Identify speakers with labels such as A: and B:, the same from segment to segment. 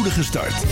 A: spoedige start.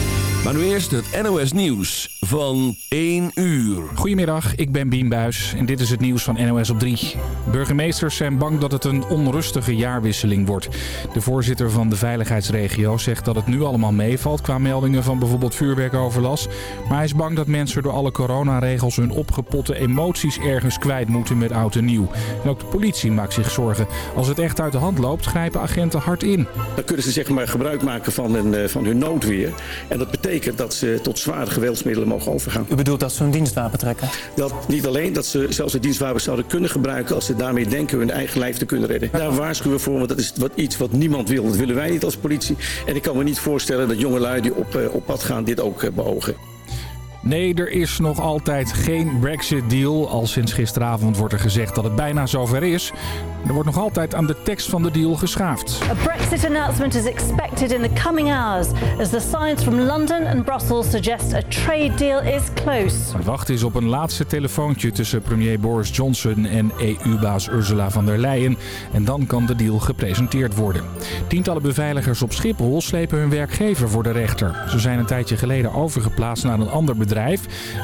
A: Maar nu eerst het NOS Nieuws van 1 uur.
B: Goedemiddag, ik ben Bien Buis en dit is het nieuws van NOS op 3. Burgemeesters zijn bang dat het een onrustige jaarwisseling wordt. De voorzitter van de veiligheidsregio zegt dat het nu allemaal meevalt... qua meldingen van bijvoorbeeld vuurwerkoverlast. Maar hij is bang dat mensen door alle coronaregels... hun opgepotte emoties ergens kwijt moeten met oud en nieuw. En ook de politie maakt zich zorgen. Als het echt uit de hand loopt, grijpen agenten hard in.
C: Dan kunnen ze zeg maar gebruik maken van, een, van hun noodweer. En dat betekent dat ze tot zware geweldsmiddelen mogen overgaan.
D: U bedoelt dat ze hun dienstwapen trekken?
C: Dat niet alleen, dat ze zelfs de dienstwapen zouden kunnen gebruiken... als ze daarmee denken hun eigen lijf te kunnen redden. Daar waarschuwen we voor, want dat is wat, iets wat niemand wil. Dat willen wij niet als politie. En ik kan me niet voorstellen dat jongelui die op, op pad gaan dit ook beogen.
B: Nee, er is nog altijd geen Brexit-deal. Al sinds gisteravond wordt er gezegd dat het bijna zover is. Er wordt nog altijd aan de tekst van de deal geschaafd.
E: A Brexit announcement is expected in the coming hours as the signs from London and Brussels suggest a trade deal is close.
B: Het wacht is op een laatste telefoontje tussen premier Boris Johnson en EU-baas Ursula von der Leyen. En dan kan de deal gepresenteerd worden. Tientallen beveiligers op Schiphol slepen hun werkgever voor de rechter. Ze zijn een tijdje geleden overgeplaatst naar een ander bedrijf.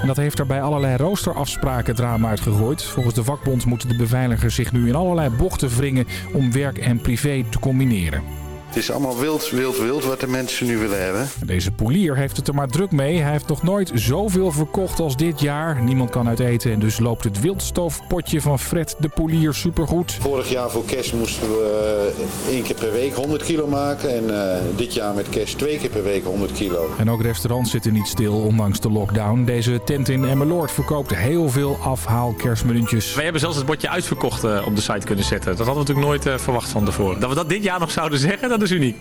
B: En dat heeft daarbij allerlei roosterafspraken drama uitgegooid. Volgens de vakbond moeten de beveiligers zich nu in allerlei bochten wringen om werk en privé te combineren.
F: Het is allemaal wild, wild, wild wat de mensen nu willen hebben.
B: Deze polier heeft het er maar druk mee. Hij heeft nog nooit zoveel verkocht als dit jaar. Niemand kan uit eten en dus loopt het wildstoofpotje van Fred de polier supergoed.
F: Vorig jaar voor kerst moesten we één keer per week 100 kilo maken. En uh, dit jaar met kerst twee keer per week 100 kilo.
B: En ook restaurants zitten niet stil, ondanks de lockdown. Deze tent in Emmeloord verkoopt heel veel afhaal kerstmenuntjes.
G: Wij hebben zelfs het bordje uitverkocht uh, op de site kunnen zetten. Dat hadden we natuurlijk nooit uh, verwacht van tevoren. Dat we dat dit jaar nog zouden zeggen, dat is uniek.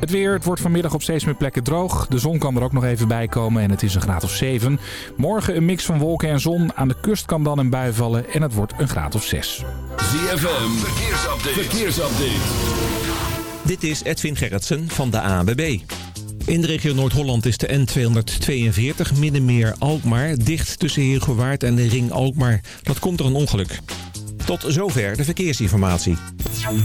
B: Het weer, het wordt vanmiddag op steeds meer plekken droog. De zon kan er ook nog even bij komen en het is een graad of 7. Morgen een mix van wolken en zon. Aan de kust kan dan een bui vallen en het wordt een graad of 6.
A: ZFM, verkeersupdate. verkeersupdate.
H: Dit is Edwin Gerritsen van de ANWB. In de regio Noord-Holland is de N242 Middenmeer Alkmaar dicht tussen Heergewaard en de Ring Alkmaar. Dat komt door een ongeluk. Tot zover de verkeersinformatie.
I: In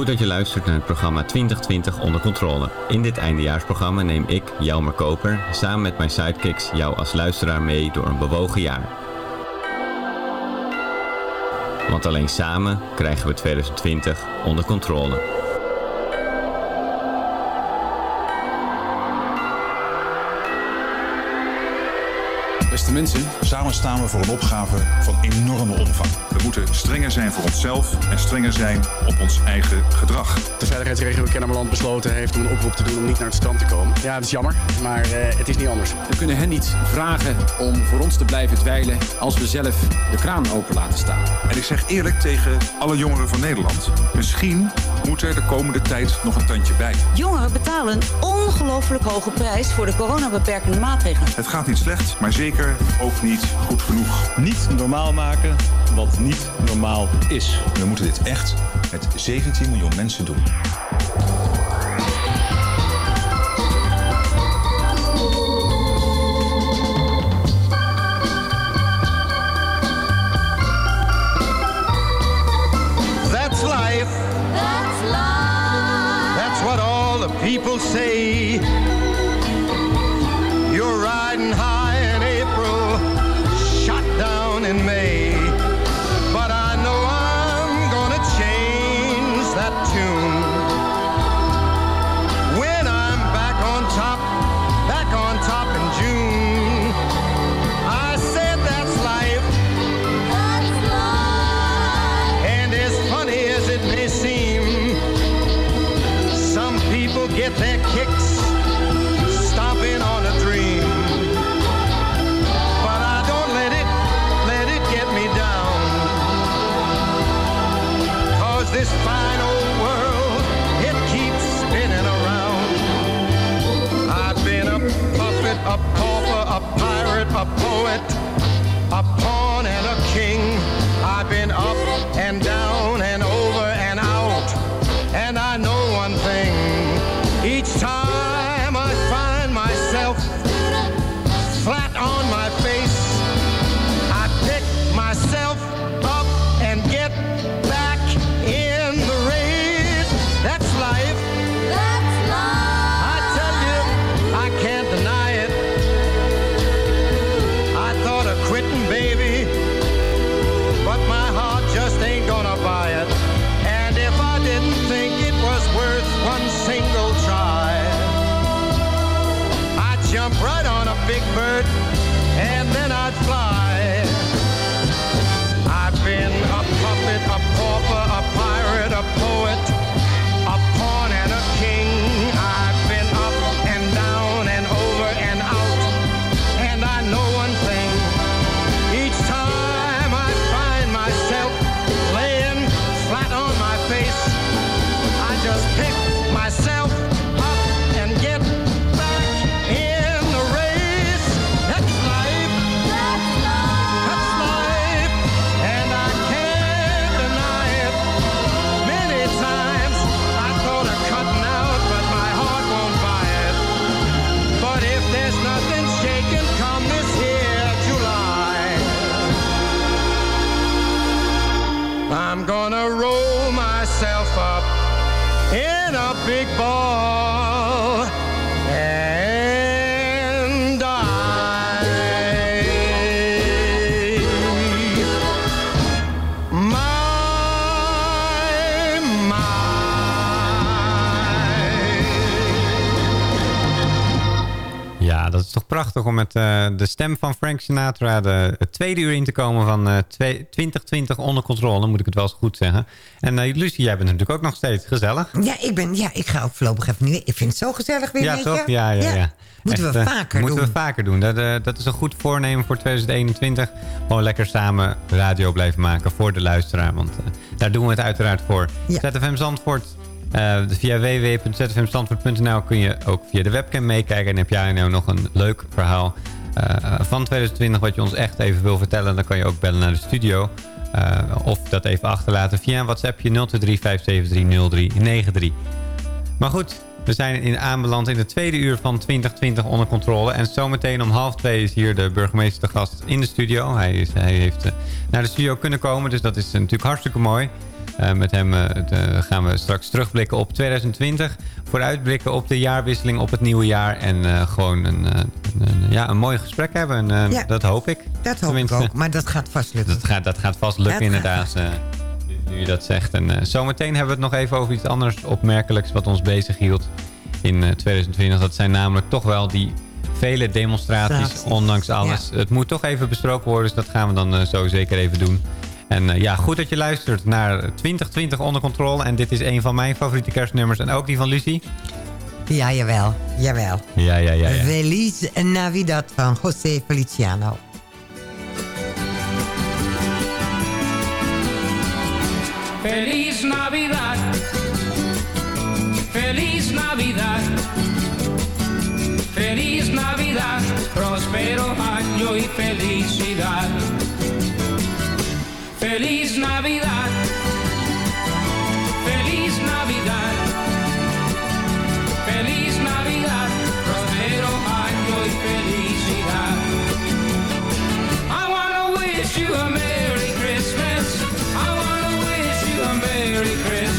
J: Goed dat je luistert naar het programma 2020 onder controle. In dit eindejaarsprogramma neem ik, Jelmer Koper, samen met mijn sidekicks jou als luisteraar mee door een bewogen jaar. Want alleen samen krijgen we 2020 onder controle.
K: Beste mensen, samen staan we voor een opgave van enorme omvang. We moeten strenger zijn voor onszelf en strenger zijn op ons eigen gedrag.
L: De veiligheidsregio Kennemerland besloten heeft om een oproep te doen om niet naar het strand te komen. Ja, dat is jammer, maar eh, het is niet anders.
M: We kunnen hen niet vragen om voor ons te blijven dweilen als we zelf de kraan open laten staan.
K: En ik zeg eerlijk tegen alle jongeren van Nederland, misschien moet er de komende tijd nog een tandje bij.
N: Jongeren betalen een ongelooflijk hoge prijs voor de coronabeperkende maatregelen.
K: Het gaat niet slecht, maar zeker ook niet goed genoeg.
O: Niet normaal maken wat niet normaal is.
K: We moeten dit echt met 17 miljoen mensen doen.
P: That's life. That's life. That's what all the people say. You're riding high
J: is toch prachtig om met eh, de stem van Frank Sinatra de, het tweede uur in te komen van eh, twee- 2020 onder controle, moet ik het wel eens goed zeggen. En uh, Lucie, jij bent natuurlijk ook nog steeds gezellig.
Q: Ja, ik, ben, ja, ik ga ook voorlopig even niet. Ik vind het zo gezellig weer.
J: Ja, toch? Ja, ja, ja.
Q: Moeten
J: Echt,
Q: we
J: eh,
Q: vaker
J: moeten
Q: doen.
J: we vaker doen. Dat, eh, dat is een goed voornemen voor 2021. Gewoon lekker samen radio blijven maken voor de luisteraar. Want eh, daar doen we het uiteraard voor. ZFM Zandvoort. Eh, via www.zfmzandvoort.nl kun je ook via de webcam meekijken. En heb jij nou nog een leuk verhaal eh, van 2020 wat je ons echt even wil vertellen... dan kan je ook bellen naar de studio. Eh, of dat even achterlaten via een WhatsAppje 023 573 0393. Maar goed, we zijn in aanbeland in de tweede uur van 2020 onder controle. En zometeen om half twee is hier de burgemeester te gast in de studio. Hij, is, hij heeft naar de studio kunnen komen, dus dat is natuurlijk hartstikke mooi. Eh, met hem eh, de- gaan we straks terugblikken op 2020. Vooruitblikken op de jaarwisseling, op het nieuwe jaar. En eh, gewoon een, eh, een, ja, een mooi gesprek hebben. En, eh,
Q: Ja.
J: Dat hoop ik.
Q: Dat hoop ik ook, maar dat gaat vast lukken.
J: Dat gaat, dat gaat vast lukken
Q: Dat
J: inderdaad. eh, nu- je dat zegt. En eh, zometeen hebben we het nog even over iets anders opmerkelijks wat ons bezig hield in eh, 2020. Dat zijn namelijk toch wel die vele demonstraties, ondanks alles. Het moet toch even besproken worden, dus dat gaan we dan eh, zo zeker even doen. En eh, ja, goed dat je luistert naar 2020 onder controle. En dit is een van mijn favoriete kerstnummers en ook die van Lucie.
Q: Ja, jawel. Jawel.
J: Ja, ja, ja. ja.
Q: Feliz Navidad van José Feliciano.
R: Feliz Navidad. Feliz Navidad. Feliz Navidad. Próspero año y felicidad. Feliz Navidad. Feliz Navidad. Feliz Navidad. Próspero año y felicidad. I wanna wish you a Merry Christmas. I wanna wish you a Merry Christmas.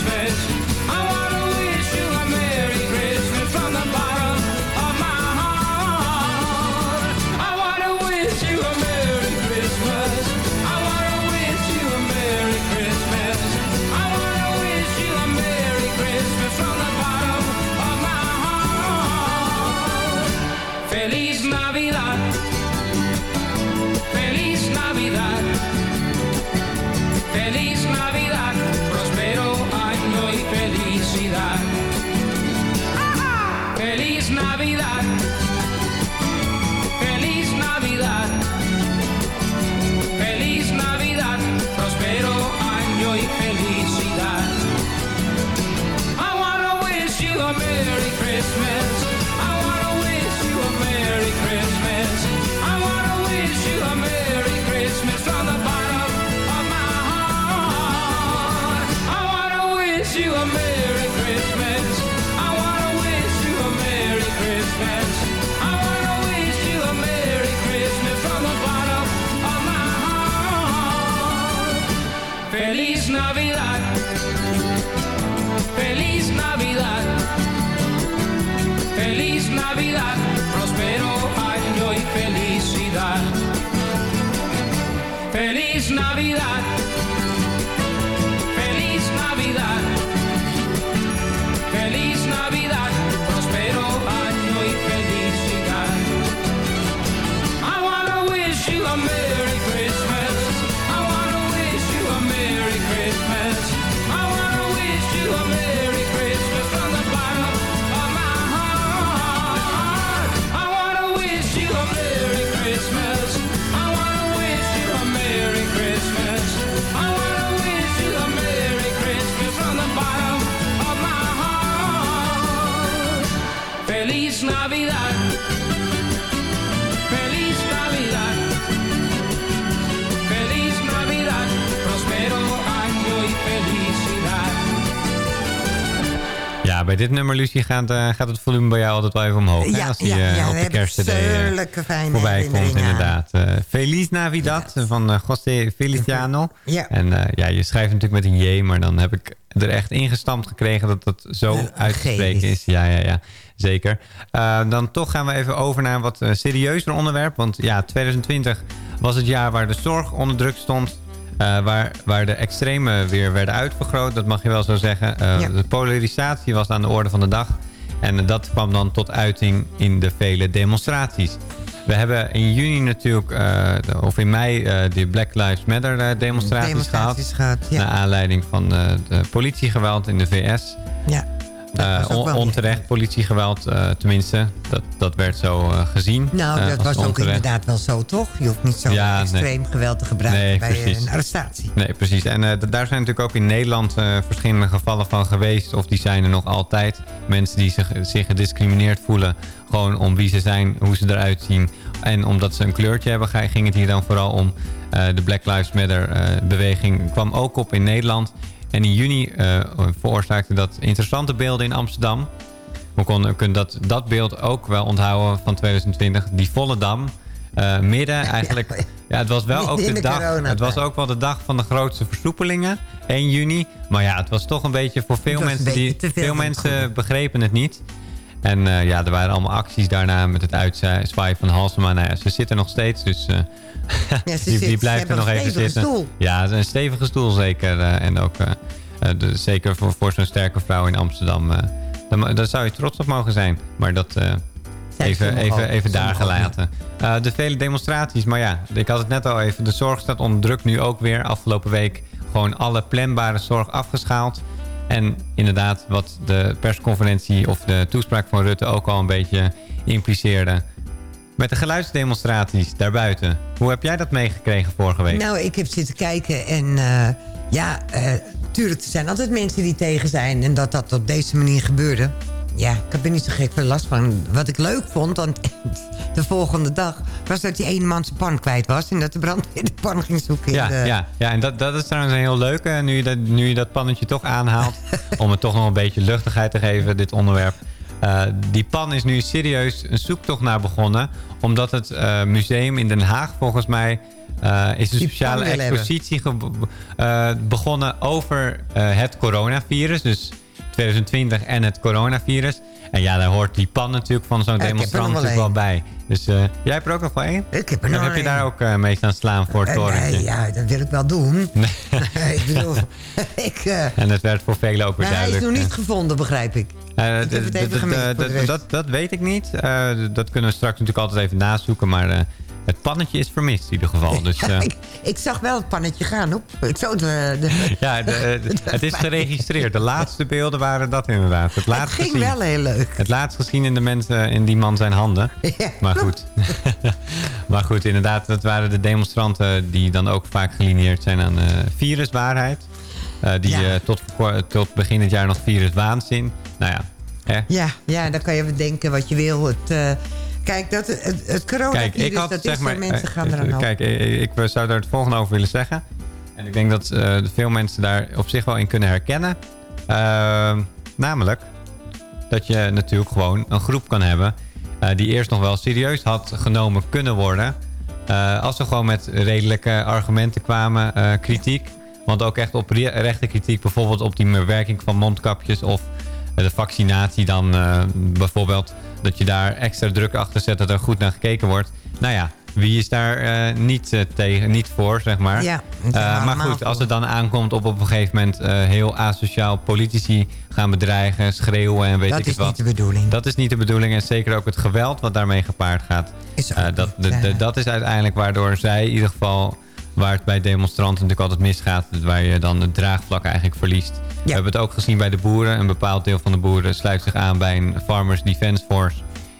R: Navidad.
J: Bij dit nummer, Lucie, gaat, eh, gaat het volume bij jou altijd wel even omhoog. hè?
Q: Ja,
J: Als die
Q: ja,
J: eh,
Q: ja,
J: op de kerstcd eh, voorbij komt, inderdaad. Feliz Navidad van José Feliciano.
Q: Ja.
J: En ja, je schrijft natuurlijk met een J, maar dan heb ik er echt ingestampt gekregen dat dat zo uit te
Q: G
J: spreken
Q: is.
J: Ja, ja, ja. Zeker. Dan toch gaan we even over naar een wat serieuzer onderwerp. Want ja, 2020 was het jaar waar de zorg onder druk stond. Eh, waar, waar de extremen weer werden uitvergroot, dat mag je wel zo zeggen. Eh,
Q: Ja.
J: De polarisatie was aan de orde van de dag. En dat kwam dan tot uiting in de vele demonstraties. We hebben in juni natuurlijk, eh, of in mei, de Black Lives Matter demonstraties,
Q: Demonstraties
J: gehad.
Q: gehad, ja.
J: Naar aanleiding van de politiegeweld in de VS.
Q: Ja.
J: On-
Q: wel
J: onterecht politiegeweld, eh, tenminste. Dat, dat werd zo eh, gezien.
Q: Nou, dat was ook inderdaad wel zo, toch? Je hoeft niet zo
J: Ja, nee.
Q: extreem geweld te gebruiken
J: Nee,
Q: bij een arrestatie.
J: Nee, precies. En daar zijn natuurlijk ook in Nederland verschillende gevallen van geweest. Of die zijn er nog altijd. Mensen die zich, zich gediscrimineerd voelen. Gewoon om wie ze zijn, hoe ze eruit zien. En omdat ze een kleurtje hebben, ging het hier dan vooral om. De Black Lives Matter beweging kwam ook op in Nederland. En in juni eh, veroorzaakte dat interessante beelden in Amsterdam. We konden, kunnen dat, dat beeld ook wel onthouden van 2020. Die volle dam. eh, midden eigenlijk. Ja, het was wel ook de
Q: de
J: dag. Het was ook wel de dag van de grootste versoepelingen. 1 juni. Maar ja, het was toch een beetje voor veel mensen. Die,
Q: veel
J: mensen begrepen het niet. En eh, ja, er waren allemaal acties daarna met het uitzwaaien van Halsema. Nou ja, ze zitten nog steeds, dus eh,
Q: ze
J: die,
Q: ze
J: blijft er nog even zitten.
Q: stoel.
J: Ja, een stevige stoel zeker. eh, en ook de- zeker voor, voor zo'n sterke vrouw in Amsterdam. eh, daar, zou je trots op mogen zijn. Maar dat, even, even, even daar gelaten. De vele demonstraties, maar ja, ik had het net al even. De zorg staat onder druk nu ook weer. Afgelopen week gewoon alle planbare zorg afgeschaald. En inderdaad, wat de persconferentie of de toespraak van Rutte ook al een beetje impliceerde. Met de geluidsdemonstraties daarbuiten. Hoe heb jij dat meegekregen vorige week?
Q: Nou, ik heb zitten kijken en eh, ja, eh tuurlijk, er zijn altijd mensen die tegen zijn. En dat dat op deze manier gebeurde. Ja, ik heb er niet zo gek veel last van. Wat ik leuk vond, want de volgende dag... was dat die ene man zijn pan kwijt was... en dat de brandweer de pan ging zoeken.
J: Ja,
Q: de-
J: ja, ja, en dat, dat is trouwens een heel leuke. Nu je, dat, nu je dat pannetje toch aanhaalt. om het toch nog een beetje luchtigheid te geven, dit onderwerp. Eh, die pan is nu serieus een zoektocht naar begonnen. Omdat het eh, museum in Den Haag volgens mij... eh, is een
Q: Die
J: speciale expositie eh, begonnen over eh, het coronavirus. Dus 2020 en het coronavirus. En ja, daar hoort die pan natuurlijk van zo'n demonstrant
Q: nog wel
J: bij. Dus eh, jij hebt er ook nog wel één?
Q: Ik heb er
J: Dan
Q: nog
J: heb je daar ook eh, mee staan slaan voor het
Q: Eh,
J: torentje.
Q: nee, ja, dat wil ik wel doen. ik bedoel, ik...
J: En het werd voor velen ook weer
Q: maar hij is
J: duidelijk.
Q: nog niet gevonden, begrijp ik.
J: Dat, dat weet ik niet. Dat kunnen we straks natuurlijk altijd even nazoeken. Maar het pannetje is vermist in ieder geval. Dus, eh,
Q: ik, ik zag wel het pannetje gaan, op. Ik zo de, de,
J: ja, de, het is geregistreerd. De laatste beelden waren dat inderdaad. Het, laatst
Q: ging
J: gezien.
Q: wel heel leuk.
J: Het laatst gezien in, de mensen, in die man zijn handen. Maar goed. maar goed, inderdaad. Dat waren de demonstranten die dan ook vaak gelineerd zijn aan eh, viruswaarheid. Eh, die
Q: Ja.
J: tot, begin het jaar nog viruswaanzin. Nou ja, hè?
Q: Ja, ja, dan kan je bedenken wat je wil. Het, kijk, dat, het, het
J: Kijk, ik had
Q: dat
J: zeg
Q: is
J: maar.
Q: er, mensen
J: eh,
Q: gaan
J: eh,
Q: eraan
J: Kijk, eh, ik zou daar het volgende over willen zeggen. En ik denk dat eh, veel mensen daar op zich wel in kunnen herkennen. Ehm, namelijk dat je natuurlijk gewoon een groep kan hebben. eh, die eerst nog wel serieus had genomen kunnen worden. eh, als ze gewoon met redelijke argumenten kwamen, eh, kritiek. Want ook echt op re- rechte kritiek, bijvoorbeeld op die werking van mondkapjes of de vaccinatie dan eh, bijvoorbeeld. Dat je daar extra druk achter zet dat er goed naar gekeken wordt. Nou ja, wie is daar eh, niet, eh, tegen, niet voor, zeg maar.
Q: Ja,
J: maar goed, als het dan aankomt op op een gegeven moment heel asociaal politici gaan bedreigen, schreeuwen en weet
Q: Dat
J: ik
Q: is
J: het wat.
Q: niet de bedoeling.
J: Dat is niet de bedoeling en zeker ook het geweld wat daarmee gepaard gaat. Dat, de- de- dat is uiteindelijk waardoor zij in ieder geval, waar het bij demonstranten natuurlijk altijd misgaat, waar je dan het draagvlak eigenlijk verliest. We hebben het ook gezien bij de boeren. Een bepaald deel van de boeren sluit zich aan bij een Farmers Defence Force.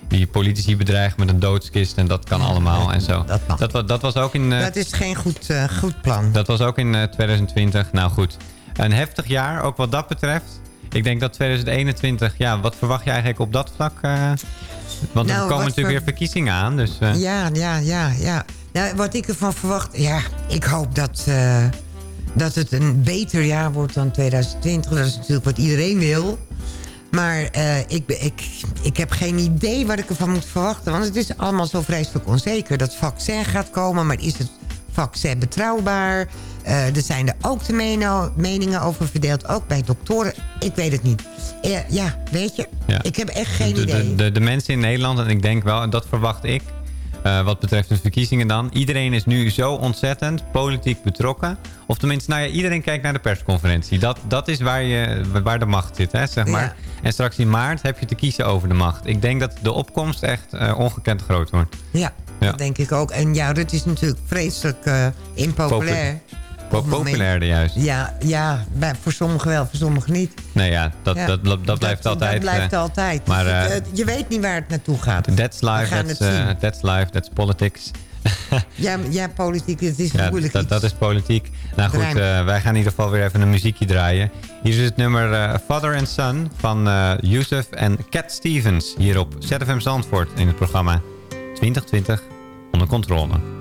J: Die politici bedreigt met een doodskist en dat kan allemaal en zo. Dat, dat was ook in... eh,
Q: Dat is geen goed, eh, goed plan.
J: dat was ook in eh, 2020. Nou goed, een heftig jaar, ook wat dat betreft. Ik denk dat 2021, ja, wat verwacht je eigenlijk op dat vlak? eh? want er
Q: Nou,
J: komen natuurlijk weer verkiezingen aan. Dus, eh,
Q: Ja, ja, ja, ja. Nou, wat ik ervan verwacht... Ja, ik hoop dat, eh, dat het een beter jaar wordt dan 2020. Dat is natuurlijk wat iedereen wil. Maar eh, ik, ik, ik heb geen idee wat ik ervan moet verwachten. Want het is allemaal zo vreselijk onzeker. Dat vaccin gaat komen, maar is het vaccin betrouwbaar? Eh, er zijn er ook de meno- meningen over verdeeld. Ook bij doktoren. Ik weet het niet. Ja, weet je?
J: Ja.
Q: Ik heb echt geen
J: de,
Q: idee.
J: de, de, de mensen in Nederland, en ik denk wel, en dat verwacht ik... eh, wat betreft de verkiezingen dan. Iedereen is nu zo ontzettend politiek betrokken. Of tenminste, nou ja, iedereen kijkt naar de persconferentie. Dat, dat is waar, je, waar de macht zit, hè, zeg maar.
Q: Ja.
J: En straks in maart heb je te kiezen over de macht. Ik denk dat de opkomst echt eh, ongekend groot wordt.
Q: Ja,
J: Ja.
Q: dat denk ik ook. En ja, dat is natuurlijk vreselijk eh, impopulair.
J: Populairder juist.
Q: Ja, ja voor sommigen wel, voor sommigen niet.
J: Nee, ja, dat,
Q: Ja.
J: dat, dat, dat blijft altijd.
Q: Dat blijft
J: eh,
Q: altijd.
J: Maar
Q: Dus,
J: eh,
Q: eh, je weet niet waar het naartoe gaat.
J: that's life, that's, that's life, that's politics.
Q: Ja, ja, politiek, het is
J: Ja,
Q: moeilijk
J: dat, dat is politiek. Nou goed, wij gaan in ieder geval weer even een muziekje draaien. Hier is het nummer Father and Son van Yusuf en Cat Stevens. Hier op ZFM Zandvoort in het programma 2020 onder controle.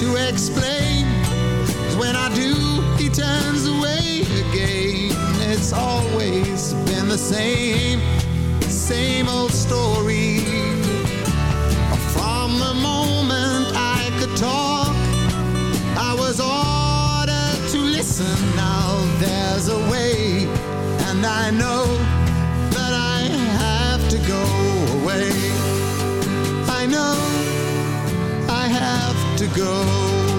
S: To explain? 'Cause When I do, he turns away again. It's always been the same, same old story. From the moment I could talk, I was ordered to listen. Now there's a way, and I know to go.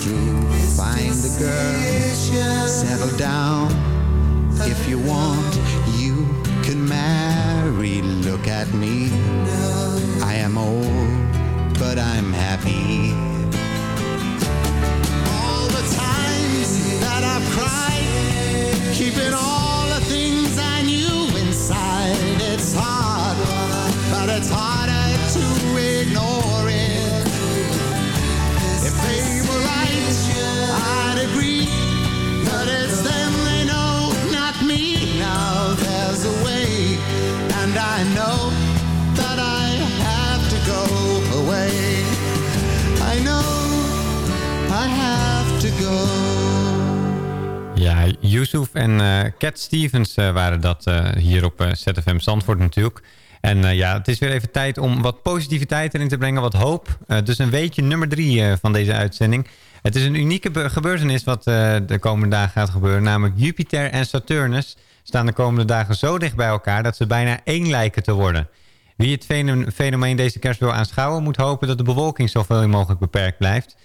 S: Through. Find a girl,
J: Cat Stevens eh, waren dat eh, hier op eh, ZFM Zandvoort natuurlijk. En ja, het is weer even tijd om wat positiviteit erin te brengen, wat hoop. Dus een weetje nummer drie van deze uitzending. Het is een unieke be- gebeurtenis wat de komende dagen gaat gebeuren. Namelijk Jupiter en Saturnus staan de komende dagen zo dicht bij elkaar... dat ze bijna één lijken te worden. Wie het feno- fenomeen deze kerst wil aanschouwen... moet hopen dat de bewolking zoveel mogelijk beperkt blijft.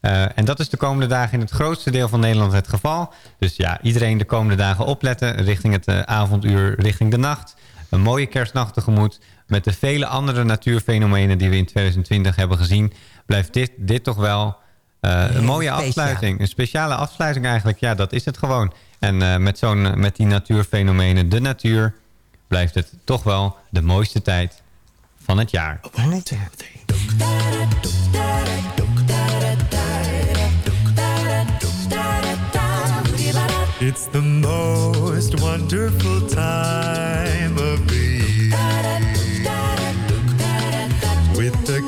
J: Eh, en dat is de komende dagen in het grootste deel van Nederland het geval. Dus ja, iedereen de komende dagen opletten richting het eh, avonduur, richting de nacht. Een mooie kerstnacht tegemoet. Met de vele andere natuurfenomenen die we in 2020 hebben gezien... blijft dit, dit toch wel eh, een mooie afsluiting. Een speciale afsluiting eigenlijk. Ja, dat is het gewoon. En eh, met, zo'n, met die natuurfenomenen, de natuur... blijft het toch wel de mooiste tijd van het jaar.
T: It's the most wonderful time of the year. With the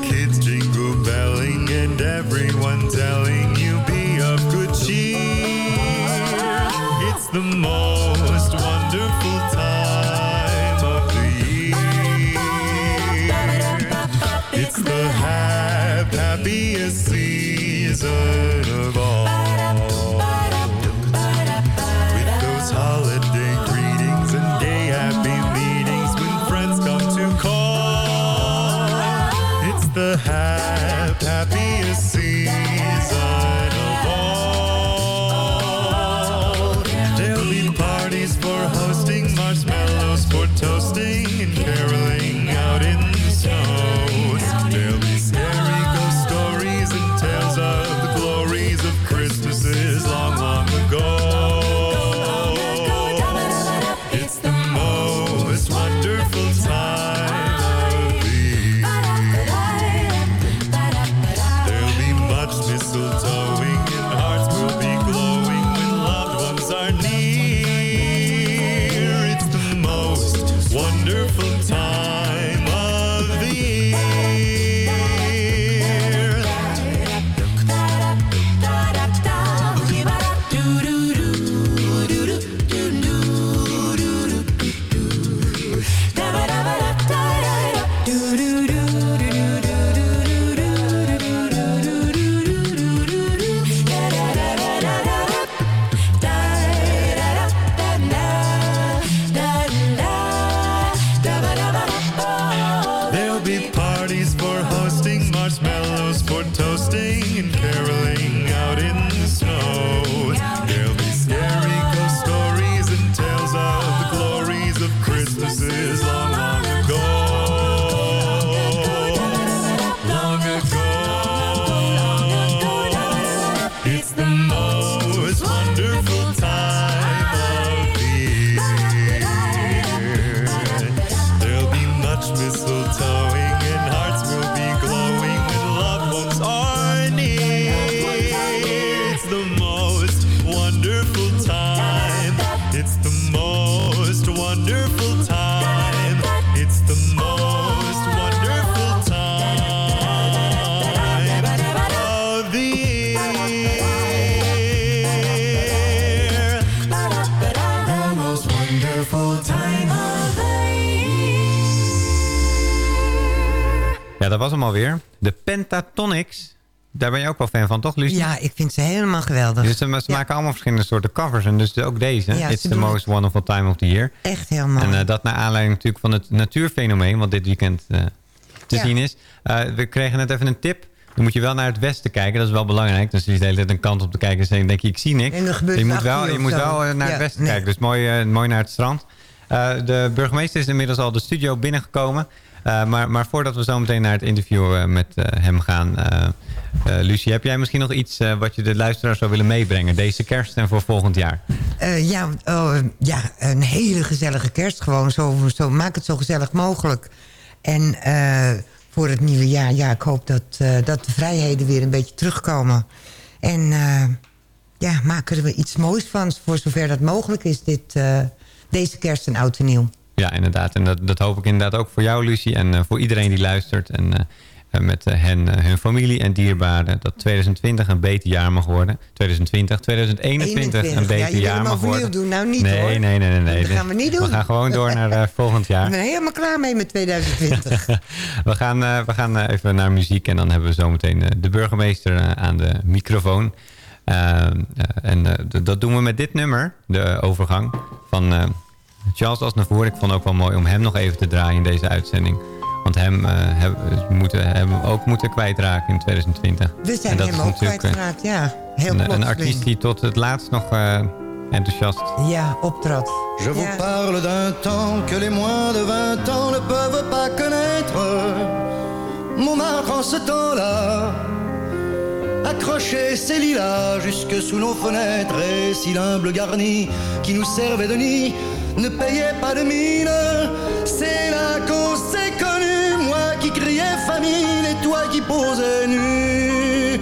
J: Ja, dat was hem alweer. De Pentatonics. Daar ben je ook wel fan van, toch, Lucie?
Q: Ja, ik vind ze helemaal geweldig.
J: Dus ze, ze maken allemaal verschillende soorten covers. En dus ook deze.
Q: Ja,
J: It's the most wonderful time of the year.
Q: Echt mooi.
J: En eh, dat naar aanleiding natuurlijk van het natuurfenomeen... wat dit weekend eh, te
Q: Ja.
J: zien is. Eh, we kregen net even een tip. Dan moet je wel naar het westen kijken. Dat is wel belangrijk. Dus je zit de hele tijd een kant op te kijken. En dan denk je, ik zie niks.
Q: En er gebeurt
J: je moet wel, je moet wel eh, naar het westen
Q: nee.
J: kijken. Dus mooi, eh, mooi naar het strand. Eh, de burgemeester is inmiddels al de studio binnengekomen. Eh, maar, maar voordat we zo meteen naar het interview eh, met eh, hem gaan... eh, Lucie, heb jij misschien nog iets wat je de luisteraar zou willen meebrengen? Deze kerst en voor volgend jaar?
Q: Ja, oh, ja, een hele gezellige kerst gewoon. Zo, zo, maak het zo gezellig mogelijk. En voor het nieuwe jaar, ja, ik hoop dat, dat de vrijheden weer een beetje terugkomen. En ja, maken er iets moois van, voor zover dat mogelijk is, dit, deze kerst en oud en nieuw.
J: Ja, inderdaad. En dat, dat hoop ik inderdaad ook voor jou, Lucie. En eh, voor iedereen die luistert. En eh, eh, met hen, hun familie en dierbaren. Dat 2020 een beter jaar mag worden. 2020, 2021 een
Q: 21.
J: beter
Q: Ja,
J: jaar mag worden.
Q: doen. Nou niet,
J: nee,
Q: hoor.
J: Nee, nee, nee. nee.
Q: Dat gaan we niet doen.
J: We gaan gewoon door naar volgend jaar.
Q: Ik ben helemaal klaar mee met 2020.
J: we gaan, we gaan even naar muziek en dan hebben we zometeen de burgemeester aan de microfoon. Eh, eh, en dat doen we met dit nummer, de overgang van Charles Aznavour. Ik vond het ook wel mooi om hem nog even te draaien in deze uitzending. Want hem eh, hebben, we moeten, hebben we ook moeten kwijtraken in 2020.
Q: We
J: En
Q: zijn
J: dat
Q: hem
J: is
Q: ook
J: natuurlijk, eh,
Q: kwijtgeraakt, ja. Heel
J: een, een artiest die tot het laatst nog eh, enthousiast
Q: Ja, optrad.
U: Je vous parle d'un temps que les moins de 20 ans ne peuvent pas connaître. Montmartre en ce temps-là accrochait ses lilas jusque sous nos fenêtres et si l'humble garni qui nous servait de nid ne payait pas de mine. C'est là qu'on s'est connus, moi qui criais famine et toi qui posais nu.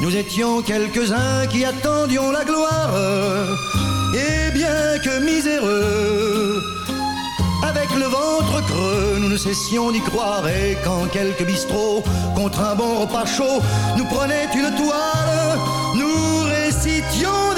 U: Nous étions quelques-uns qui attendions la gloire. Et bien que miséreux, avec le ventre creux, nous ne cessions d'y croire. Et quand quelques bistrots, contre un bon repas chaud, nous prenaient une toile, nous récitions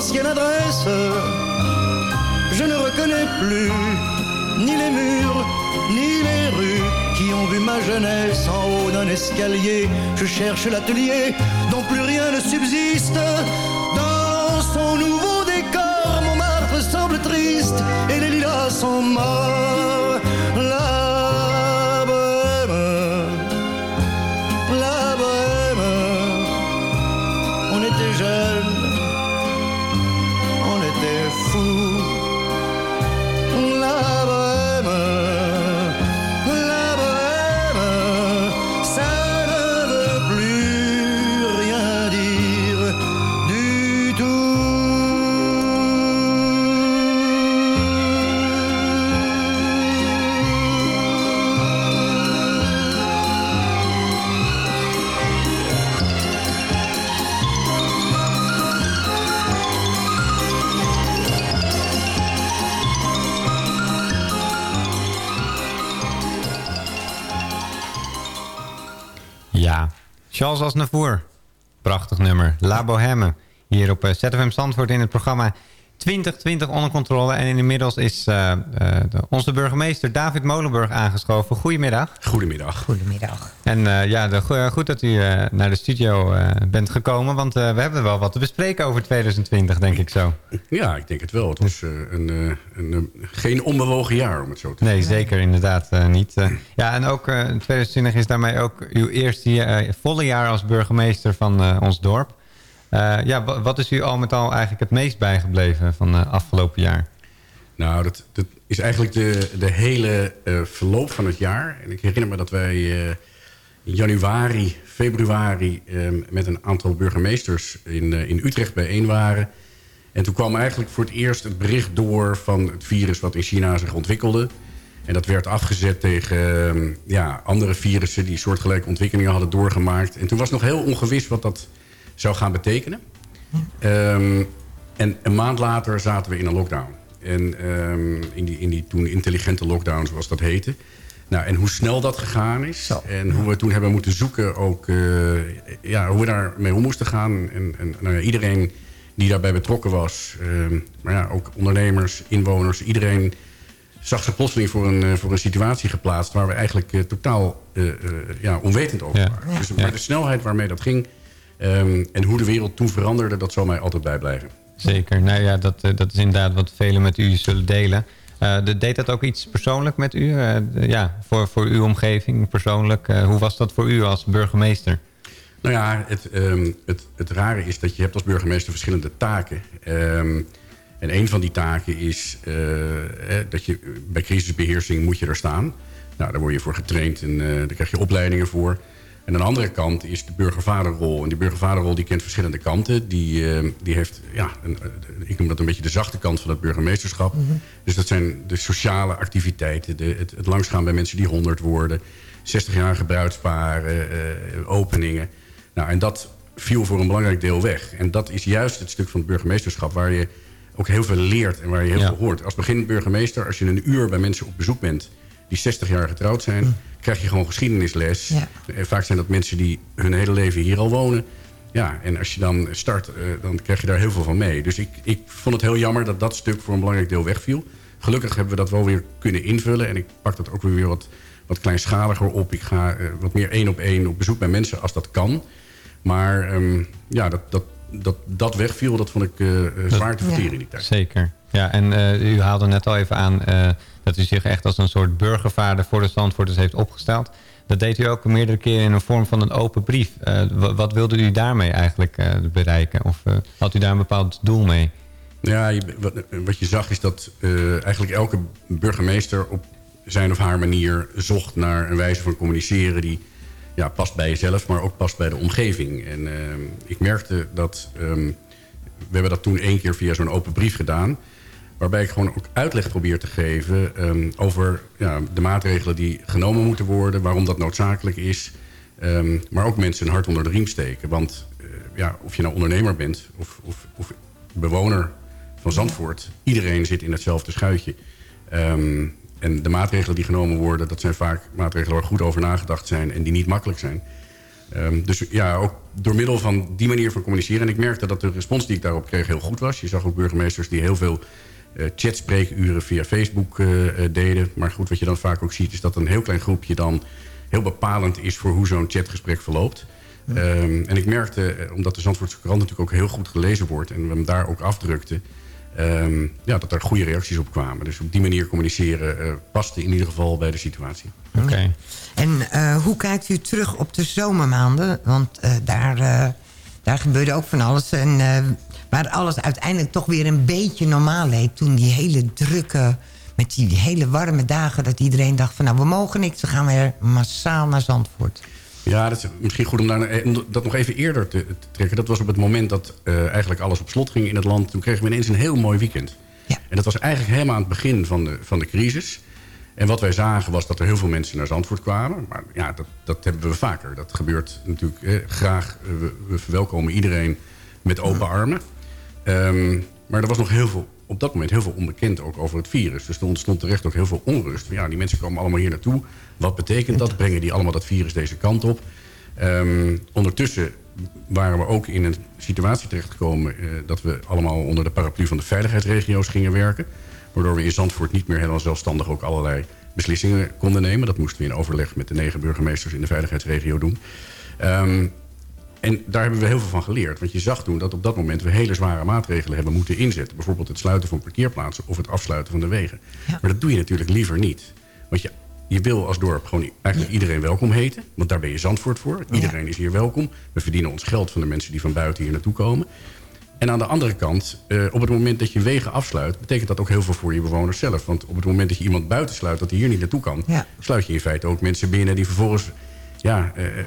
U: ancienne adresse, je ne reconnais plus ni les murs, ni les rues qui ont vu ma jeunesse en haut d'un escalier. Je cherche l'atelier dont plus rien ne subsiste. Dans son nouveau décor, Montmartre semble triste et les lilas sont morts.
J: Charles Aznavour. Prachtig nummer. La Bohème. Hier op eh, ZFM Zandvoort in het programma 2020 onder controle. En inmiddels is eh, eh, de- onze burgemeester David Molenburg aangeschoven. Goedemiddag.
V: Goedemiddag.
Q: Goedemiddag.
J: En eh, ja, de, goed dat u eh, naar de studio eh, bent gekomen. Want eh, we hebben wel wat te bespreken over 2020, denk ik zo.
V: Ja, ik denk het wel. Het was eh, een, eh, een, geen onbewogen jaar, om het zo te
J: Nee, zeker inderdaad eh, niet. Ja, en ook eh 2020 is daarmee ook uw eerste volle jaar als burgemeester van eh, ons dorp. Eh, ja, wa- wat is u al met al eigenlijk het meest bijgebleven van het afgelopen jaar?
V: Nou, dat, dat is eigenlijk de, de hele eh, verloop van het jaar. En ik herinner me dat wij eh, in januari, februari... eh, met een aantal burgemeesters in, eh, in Utrecht bijeen waren. En toen kwam eigenlijk voor het eerst het bericht door... van het virus wat in China zich ontwikkelde. En dat werd afgezet tegen eh, ja, andere virussen... die soortgelijke ontwikkelingen hadden doorgemaakt. En toen was nog heel ongewis wat dat zou gaan betekenen. Ehm, en een maand later zaten we in een lockdown. En ehm, in, die, in die toen intelligente lockdown, zoals dat heette. Nou, en hoe snel dat gegaan is. En hoe we toen hebben moeten zoeken ook... eh, ja, hoe we daarmee om moesten gaan. En, en nou ja, iedereen die daarbij betrokken was... ehm, maar ja, ook ondernemers, inwoners, iedereen zag zich plotseling voor een, eh, voor een situatie geplaatst... waar we eigenlijk eh, totaal eh, eh, ja, onwetend over
J: Ja.
V: waren. Dus,
J: Ja.
V: Maar de snelheid waarmee dat ging... ehm, en hoe de wereld toen veranderde, dat zal mij altijd bijblijven.
J: Zeker. Nou ja, dat, eh, dat is inderdaad wat velen met u zullen delen. De- deed dat ook iets persoonlijk met u? Eh, ja, voor, voor uw omgeving persoonlijk. Hoe was dat voor u als burgemeester?
V: Nou ja, het, ehm, het, het rare is dat je hebt als burgemeester verschillende taken. Ehm, en een van die taken is dat je bij crisisbeheersing moet je er staan. Nou, daar word je voor getraind en daar krijg je opleidingen voor. En aan de andere kant is de burgervaderrol. En die burgervaderrol die kent verschillende kanten. Die, eh, die heeft, ja, een, eh, ik noem dat een beetje de zachte kant van het burgemeesterschap. Dus dat zijn de sociale activiteiten. De, het, het langsgaan bij mensen die 100 worden. 60-jarige bruidsparen, eh, openingen. Nou, en dat viel voor een belangrijk deel weg. En dat is juist het stuk van het burgemeesterschap... waar je ook heel veel leert en waar je heel
J: Ja.
V: veel hoort. Als beginnend burgemeester, als je een uur bij mensen op bezoek bent... die 60 jaar getrouwd zijn, krijg je gewoon geschiedenisles.
Q: Ja.
V: En vaak zijn dat mensen die hun hele leven hier al wonen. Ja, en als je dan start, eh, dan krijg je daar heel veel van mee. Dus ik, ik vond het heel jammer dat dat stuk voor een belangrijk deel wegviel. Gelukkig hebben we dat wel weer kunnen invullen. En ik pak dat ook weer wat, wat kleinschaliger op. Ik ga eh, wat meer één op één op bezoek bij mensen als dat kan. Maar ehm, ja, dat, dat, dat, dat wegviel, dat vond ik eh, eh, zwaar te verteren in die tijd.
J: Zeker. Ja, en eh, u haalde net al even aan eh, dat u zich echt als een soort burgervader voor de Zandvoorters heeft opgesteld. Dat deed u ook meerdere keren in een vorm van een open brief. Eh, wa- wat wilde u daarmee eigenlijk eh, bereiken? Of eh, had u daar een bepaald doel mee?
V: Ja, wat, je zag is dat eigenlijk elke burgemeester op zijn of haar manier zocht naar een wijze van communiceren die ja, past bij jezelf, maar ook past bij de omgeving. En eh, ik merkte dat, ehm, we hebben dat toen één keer via zo'n open brief gedaan, waarbij ik gewoon ook uitleg probeer te geven ehm, over ja, de maatregelen die genomen moeten worden, waarom dat noodzakelijk is, ehm, maar ook mensen een hart onder de riem steken. Want eh, ja, of je nou ondernemer bent of, of, of bewoner van Zandvoort. Iedereen zit in hetzelfde schuitje. Ehm, en de maatregelen die genomen worden... dat zijn vaak maatregelen waar goed over nagedacht zijn... en die niet makkelijk zijn. Dus ja, ook door middel van die manier van communiceren... en ik merkte dat de respons die ik daarop kreeg heel goed was. Je zag ook burgemeesters die heel veel chatspreekuren via Facebook eh, eh, deden. Maar goed, wat je dan vaak ook ziet... is dat een heel klein groepje dan heel bepalend is... voor hoe zo'n chatgesprek verloopt. Ehm, en ik merkte, eh, omdat de Zandvoortse krant natuurlijk ook heel goed gelezen wordt... en we hem daar ook afdrukten... ehm, ja, dat er goede reacties op kwamen. Dus op die manier communiceren eh, paste in ieder geval bij de situatie.
J: Oké.
Q: En eh, hoe kijkt u terug op de zomermaanden? Want eh, daar, eh, daar gebeurde ook van alles. En, eh, waar alles uiteindelijk toch weer een beetje normaal leek. Toen die hele drukke, met die hele warme dagen... dat iedereen dacht van nou, we mogen niks. Dan gaan we weer massaal naar Zandvoort.
V: Ja, dat is misschien goed om daar, eh, dat nog even eerder te, te trekken. Dat was op het moment dat eh, eigenlijk alles op slot ging in het land. Toen kregen we ineens een heel mooi weekend. En dat was eigenlijk helemaal aan het begin van de, van de crisis. En wat wij zagen was dat er heel veel mensen naar Zandvoort kwamen. Maar ja, dat, dat hebben we vaker. Dat gebeurt natuurlijk eh, graag. Eh, we, we verwelkomen iedereen met open armen. Ehm, maar er was nog heel veel, op dat moment heel veel onbekend ook over het virus. Dus er ontstond terecht ook heel veel onrust. Ja, die mensen komen allemaal hier naartoe. Wat betekent dat? Brengen die allemaal dat virus deze kant op? Ehm, ondertussen waren we ook in een situatie terechtgekomen... eh, dat we allemaal onder de paraplu van de veiligheidsregio's gingen werken. Waardoor we in Zandvoort niet meer helemaal zelfstandig ook allerlei beslissingen konden nemen. Dat moesten we in overleg met de negen burgemeesters in de veiligheidsregio doen. Ehm, en daar hebben we heel veel van geleerd. Want je zag toen dat op dat moment we hele zware maatregelen hebben moeten inzetten. Bijvoorbeeld het sluiten van parkeerplaatsen of het afsluiten van de wegen. Maar dat doe je natuurlijk liever niet. Want je, je wil als dorp gewoon eigenlijk iedereen welkom heten. Want daar ben je Zandvoort voor. Iedereen is hier welkom. We verdienen ons geld van de mensen die van buiten hier naartoe komen. En aan de andere kant, eh, op het moment dat je wegen afsluit... betekent dat ook heel veel voor je bewoners zelf. Want op het moment dat je iemand buiten sluit dat hij hier niet naartoe kan... sluit je in feite ook mensen binnen die vervolgens ja, eh, eh,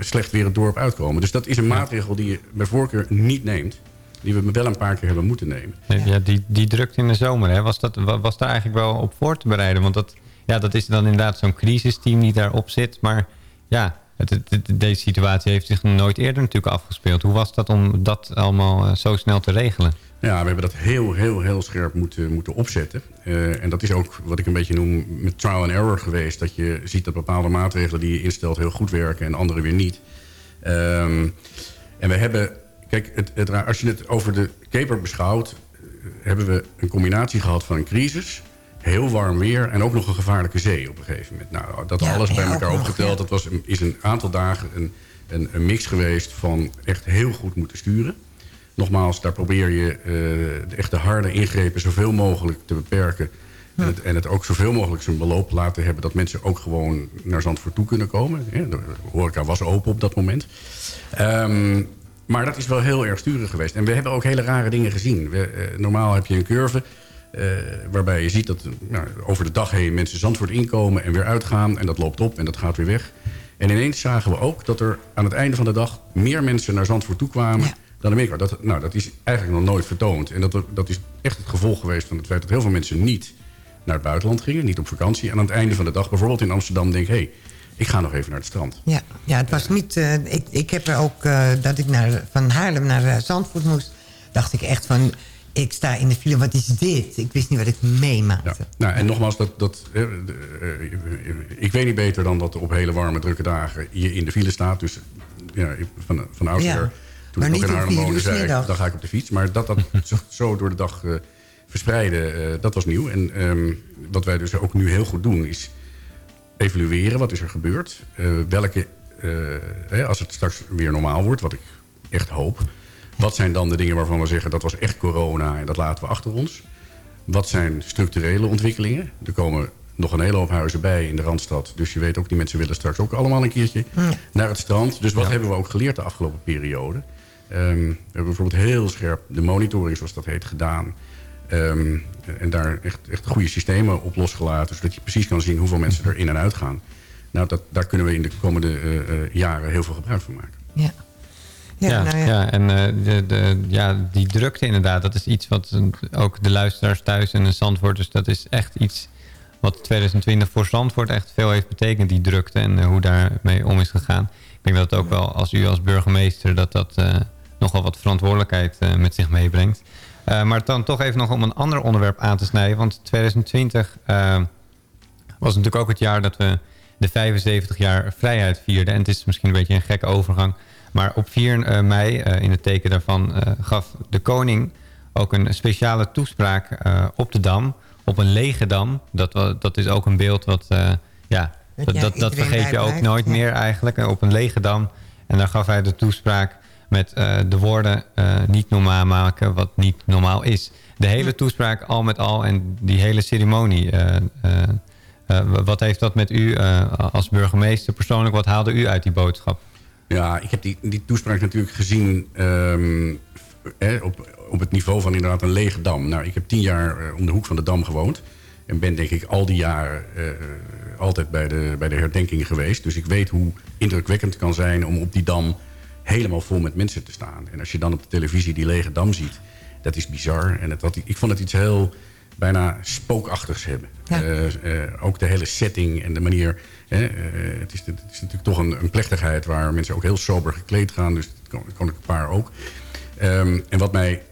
V: slecht weer het dorp uitkomen. Dus dat is een maatregel die je bij voorkeur niet neemt. Die we wel een paar keer hebben moeten nemen.
J: Ja, die, die drukte in de zomer, hè, was, dat, wa- was daar eigenlijk wel op voor te bereiden? Want dat, ja, dat is dan inderdaad zo'n crisisteam die daarop zit. Maar ja, deze situatie heeft zich nooit eerder natuurlijk afgespeeld. Hoe was dat om dat allemaal eh, zo snel te regelen?
V: Ja, we hebben dat heel, heel, heel scherp moeten, moeten opzetten. Eh, en dat is ook wat ik een beetje noem met trial and error geweest. Dat je ziet dat bepaalde maatregelen die je instelt heel goed werken en andere weer niet. Ehm, en we hebben, kijk, het, als je het over de keper beschouwt... eh, hebben we een combinatie gehad van een crisis, heel warm weer... en ook nog een gevaarlijke zee op een gegeven moment. Nou, dat
R: Ja,
V: alles bij elkaar opgeteld,
R: ja.
V: dat was een, is een aantal dagen een, een, een mix geweest van echt heel goed moeten sturen. Nogmaals, daar probeer je eh, de echte harde ingrepen zoveel mogelijk te beperken. En, het, en het ook zoveel mogelijk zijn beloop laten hebben... dat mensen ook gewoon naar Zandvoort toe kunnen komen. De horeca was open op dat moment. Ehm, maar dat is wel heel erg sturig geweest. En we hebben ook hele rare dingen gezien. We, eh, normaal heb je een curve... eh, waarbij je ziet dat nou, over de dag heen mensen Zandvoort inkomen... en weer uitgaan en dat loopt op en dat gaat weer weg. En ineens zagen we ook dat er aan het einde van de dag... meer mensen naar Zandvoort toe kwamen dan Amerika. Dat, nou, dat is eigenlijk nog nooit vertoond. En dat, dat is echt het gevolg geweest van het feit dat heel veel mensen niet naar het buitenland gingen. Niet op vakantie. En aan het einde van de dag, bijvoorbeeld in Amsterdam, denk ik... hé, hey, ik ga nog even naar het strand.
Q: Ja, ja het was niet... eh, ik, ik heb er ook, eh, dat ik naar, van Haarlem naar Zandvoort moest... dacht ik echt van, ik sta in de file, wat is dit? Ik wist niet wat ik meemaakte.
V: Nou, en nogmaals, dat, dat, eh, ik weet niet beter dan dat op hele warme, drukke dagen... je in de file staat. Dus ja, van, van oudsher,
Q: Ja,
V: toen
Q: maar
V: ik ook in Haarlem
Q: vier
V: woonde, zei ik... dan ga ik op de fiets. Maar dat dat zo door de dag eh, verspreiden, eh, dat was nieuw. En ehm, wat wij dus ook nu heel goed doen, is evalueren. Wat is er gebeurd? Welke, eh, hè, als het straks weer normaal wordt, wat ik echt hoop... wat zijn dan de dingen waarvan we zeggen... dat was echt corona en dat laten we achter ons? Wat zijn structurele ontwikkelingen? Er komen nog een hele hoop huizen bij in de Randstad. Dus je weet ook, die mensen willen straks ook allemaal een keertje naar het strand. Dus wat hebben we ook geleerd de afgelopen periode? Ehm, we hebben bijvoorbeeld heel scherp de monitoring, zoals dat heet, gedaan. Ehm, en daar echt, echt goede systemen op losgelaten... zodat je precies kan zien hoeveel mensen er in en uit gaan. Nou, dat, daar kunnen we in de komende eh, eh, jaren heel veel gebruik van maken.
Q: Ja.
J: Ja,
Q: nou ja.
J: ja. en eh, de, de, ja, die drukte inderdaad, dat is iets wat ook de luisteraars thuis en de Zandvoort... dus dat is echt iets wat 2020 voor Zandvoort echt veel heeft betekend, die drukte... en eh, hoe daarmee om is gegaan. Ik denk dat het ook wel als u als burgemeester... dat dat eh, nogal wat verantwoordelijkheid met zich meebrengt. Maar dan toch even nog om een ander onderwerp aan te snijden... want 2020 eh, was natuurlijk ook het jaar dat we de 75 jaar vrijheid vierden. En het is misschien een beetje een gekke overgang. Maar op 4 eh, mei, eh, in het teken daarvan, eh, gaf de koning ook een speciale toespraak op de Dam. Op een lege Dam. Dat, dat is ook een beeld wat, ja,
Q: Dat
J: dat,
Q: ja,
J: dat, vergeet je ook nooit
Q: ja.
J: meer eigenlijk. Op een lege Dam. En daar gaf hij de toespraak met de woorden niet normaal maken wat niet normaal is. De hele toespraak al met al en die hele ceremonie. wat heeft dat met u als burgemeester persoonlijk? Wat haalde u uit die boodschap?
V: Ja, ik heb die, die toespraak natuurlijk gezien ehm, op, op het niveau van inderdaad een lege dam. Nou, ik heb tien jaar eh, om de hoek van de dam gewoond. En ben denk ik al die jaren eh, altijd bij de, bij de herdenking geweest. Dus ik weet hoe indrukwekkend het kan zijn om op die dam helemaal vol met mensen te staan. En als je dan op de televisie die lege dam ziet, dat is bizar. En het ik vond het iets heel bijna spookachtigs hebben. Eh, eh, ook de hele setting en de manier... Hè, eh, het, is, het is natuurlijk toch een, een plechtigheid waar mensen ook heel sober gekleed gaan. Dus dat kon, kon ik een paar ook. Ehm, en wat mij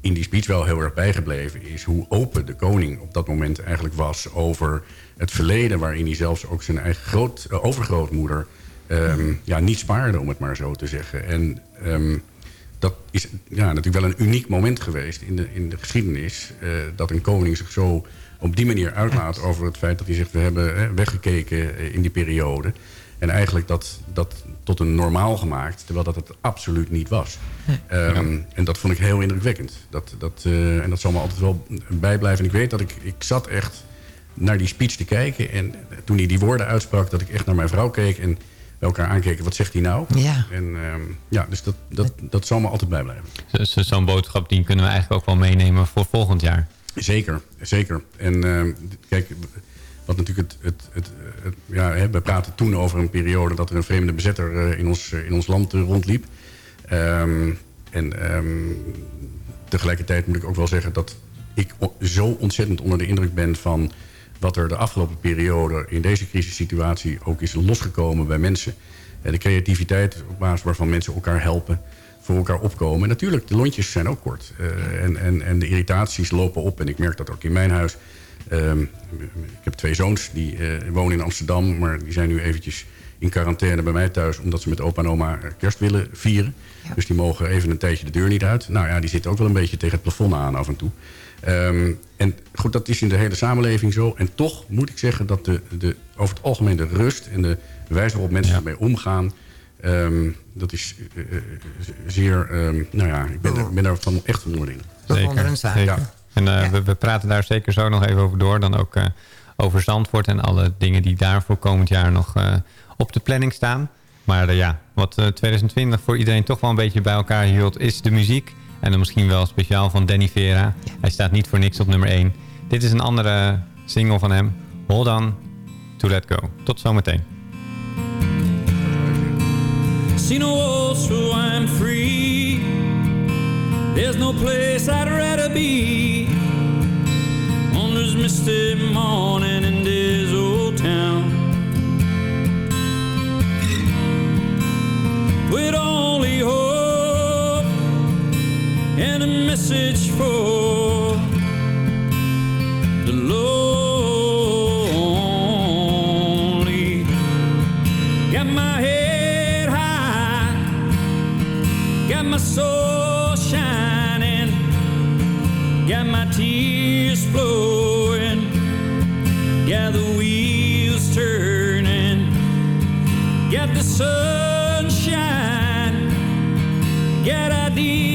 V: in die speech wel heel erg bijgebleven is... hoe open de koning op dat moment eigenlijk was over het verleden... waarin hij zelfs ook zijn eigen groot, overgrootmoeder ehm, ja, niet spaarde, om het maar zo te zeggen. En ehm, dat is ja, natuurlijk wel een uniek moment geweest in de, in de geschiedenis... eh, dat een koning zich zo op die manier uitlaat over het feit dat hij zegt... we hebben hè, weggekeken eh, in die periode. En eigenlijk dat, dat tot een normaal gemaakt, terwijl dat het absoluut niet was. Ehm, En dat vond ik heel indrukwekkend. Dat, dat, eh, en dat zal me altijd wel bijblijven. En ik weet dat ik, ik zat echt naar die speech te kijken. En toen hij die woorden uitsprak, dat ik echt naar mijn vrouw keek... en bij elkaar aankeken, wat zegt hij nou?
Q: Ja.
V: En ehm, ja, dus dat, dat, dat zal me altijd bijblijven.
J: Dus dus zo'n boodschap die kunnen we eigenlijk ook wel meenemen voor volgend jaar.
V: Zeker, zeker. En ehm, kijk, wat natuurlijk het... het, het, het- ja, hè, we praten toen over een periode dat er een vreemde bezetter eh, in, ons, eh, in ons land eh, rondliep. Ehm, en ehm, tegelijkertijd moet ik ook wel zeggen dat ik zo ontzettend onder de indruk ben van wat er de afgelopen periode in deze crisissituatie ook is losgekomen bij mensen. En de creativiteit op basis waarvan mensen elkaar helpen, voor elkaar opkomen. En natuurlijk, de lontjes zijn ook kort. Eh, en, en, en de irritaties lopen op. En ik merk dat ook in mijn huis. Ehm, ik heb twee zoons, die eh, wonen in Amsterdam... maar die zijn nu eventjes in quarantaine bij mij thuis... omdat ze met opa en oma kerst willen vieren. Dus die mogen even een tijdje de deur niet uit. Nou ja, die zitten ook wel een beetje tegen het plafond aan af en toe. Ehm, en goed, dat is in de hele samenleving zo. En toch moet ik zeggen dat de, de, over het algemeen de rust... en de wijze waarop mensen ermee omgaan... ehm, dat is eh, eh, zeer... ehm, nou ja, ik ben, er- ben daarvan echt onder de indruk.
J: Zeker.
V: Ja.
J: En eh, we, we praten daar zeker zo nog even over door. Dan ook eh, over Zandvoort en alle dingen die daar voor komend jaar nog eh, op de planning staan. Maar eh, ja, wat eh, 2020 voor iedereen toch wel een beetje bij elkaar hield... is de muziek. En dan misschien wel speciaal van Danny Vera. Hij staat niet voor niks op nummer 1. Dit is een andere single van hem. Hold on to let go. Tot zometeen.
R: See no walls, so I'm free. There's no place I'd rather be. On this misty morning in this old town. With only hope and a message for the lonely. Got my head high, got my soul shining, got my tears flowing, got the wheels turning, got the sunshine, got ideas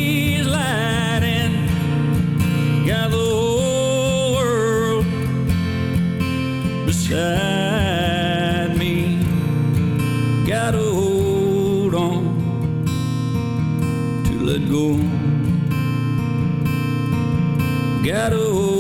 J: Quero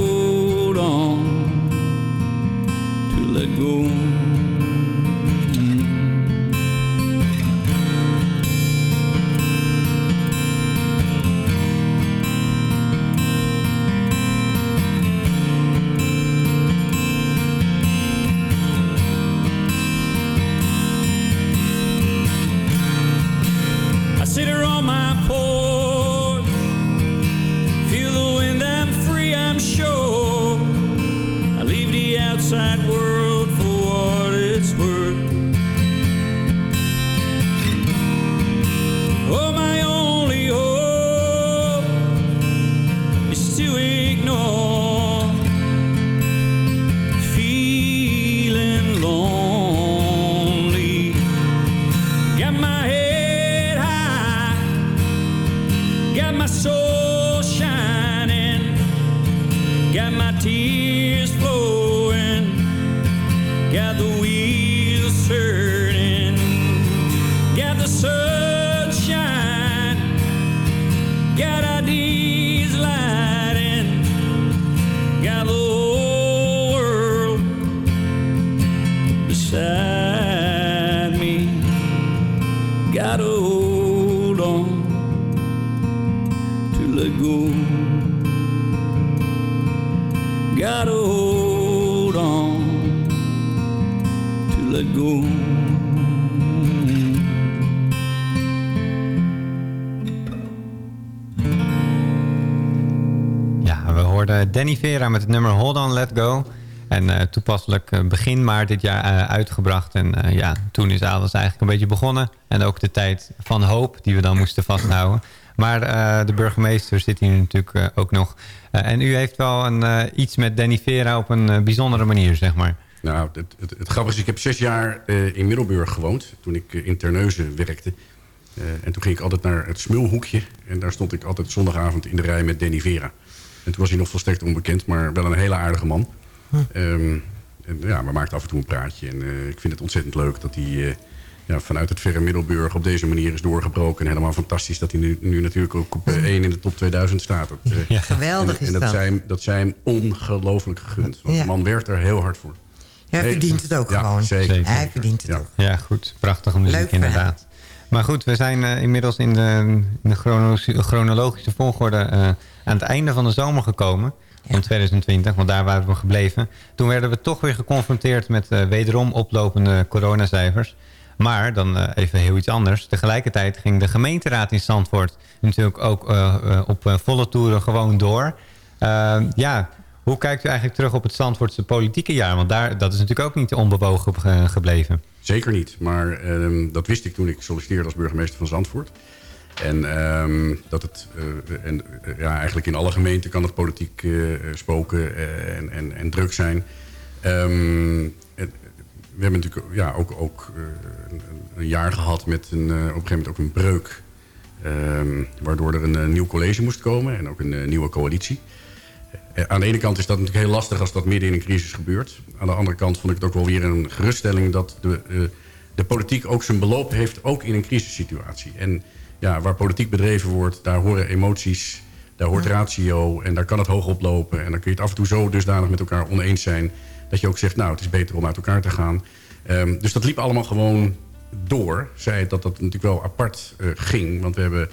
J: Danny Vera met het nummer Hold On Let Go. En eh, toepasselijk eh, begin maart dit jaar eh, uitgebracht. En ja, toen is alles eigenlijk een beetje begonnen. En ook de tijd van hoop die we dan moesten vasthouden. Maar de burgemeester zit hier natuurlijk ook nog. En u heeft wel een, iets met Danny Vera op een bijzondere manier, zeg maar.
V: Nou, het, het, grappige is, ik heb zes jaar in Middelburg gewoond. Toen ik in Terneuzen werkte. En toen ging ik altijd naar het Smulhoekje. En daar stond ik altijd zondagavond in de rij met Danny Vera. En toen was hij nog volstrekt onbekend, maar wel een hele aardige man. Ehm, en, ja, we maakten af en toe een praatje. En eh, ik vind het ontzettend leuk dat hij eh, ja, vanuit het verre Middelburg op deze manier is doorgebroken. En helemaal fantastisch dat hij nu, nu natuurlijk ook op eh, 1 in de top 2000 staat. Dat, eh,
Q: Geweldig
V: en,
Q: is
V: en dat.
Q: dat.
V: Zijn, dat zijn ongelooflijk gegund. Want
Q: Ja.
V: de man werkt er heel hard voor.
Q: Hij
V: Hey,
Q: verdient het ook
V: ja,
Q: gewoon.
V: zeker.
Q: Hij verdient het
V: Ja.
Q: ook.
J: Ja, goed. Prachtige muziek
Q: Leuk verhaal.
J: inderdaad. Maar goed, we zijn eh, inmiddels in de, in de chrono- chronologische volgorde eh, aan het einde van de zomer gekomen. Van 2020, want daar waren we gebleven. Toen werden we toch weer geconfronteerd met eh, wederom oplopende coronacijfers. Maar dan even heel iets anders. Tegelijkertijd ging de gemeenteraad in Zandvoort natuurlijk ook op volle toeren gewoon door. Eh, ja, hoe kijkt u eigenlijk terug op het Zandvoortse politieke jaar? Want daar, dat is natuurlijk ook niet onbewogen ge- gebleven.
V: Zeker niet, maar ehm, dat wist ik toen ik solliciteerde als burgemeester van Zandvoort. En ehm, dat het, eh, en, eh, ja, eigenlijk in alle gemeenten kan het politiek eh, spoken en, en, en druk zijn. Ehm, we hebben natuurlijk ja, ook, ook een, een jaar gehad met een, op een gegeven moment ook een breuk. waardoor er een, nieuw college moest komen en ook een nieuwe coalitie. Eh, Aan de ene kant is dat natuurlijk heel lastig als dat midden in een crisis gebeurt. Aan de andere kant vond ik het ook wel weer een geruststelling... dat de, eh, de politiek ook zijn beloop heeft, ook in een crisissituatie. En ja, waar politiek bedreven wordt, daar horen emoties... daar hoort ratio en daar kan het hoog oplopen. En dan kun je het af en toe zo dusdanig met elkaar oneens zijn... dat je ook zegt, nou, het is beter om uit elkaar te gaan. Ehm, dus dat liep allemaal gewoon door. Zij dat dat natuurlijk wel apart eh, ging, want we hebben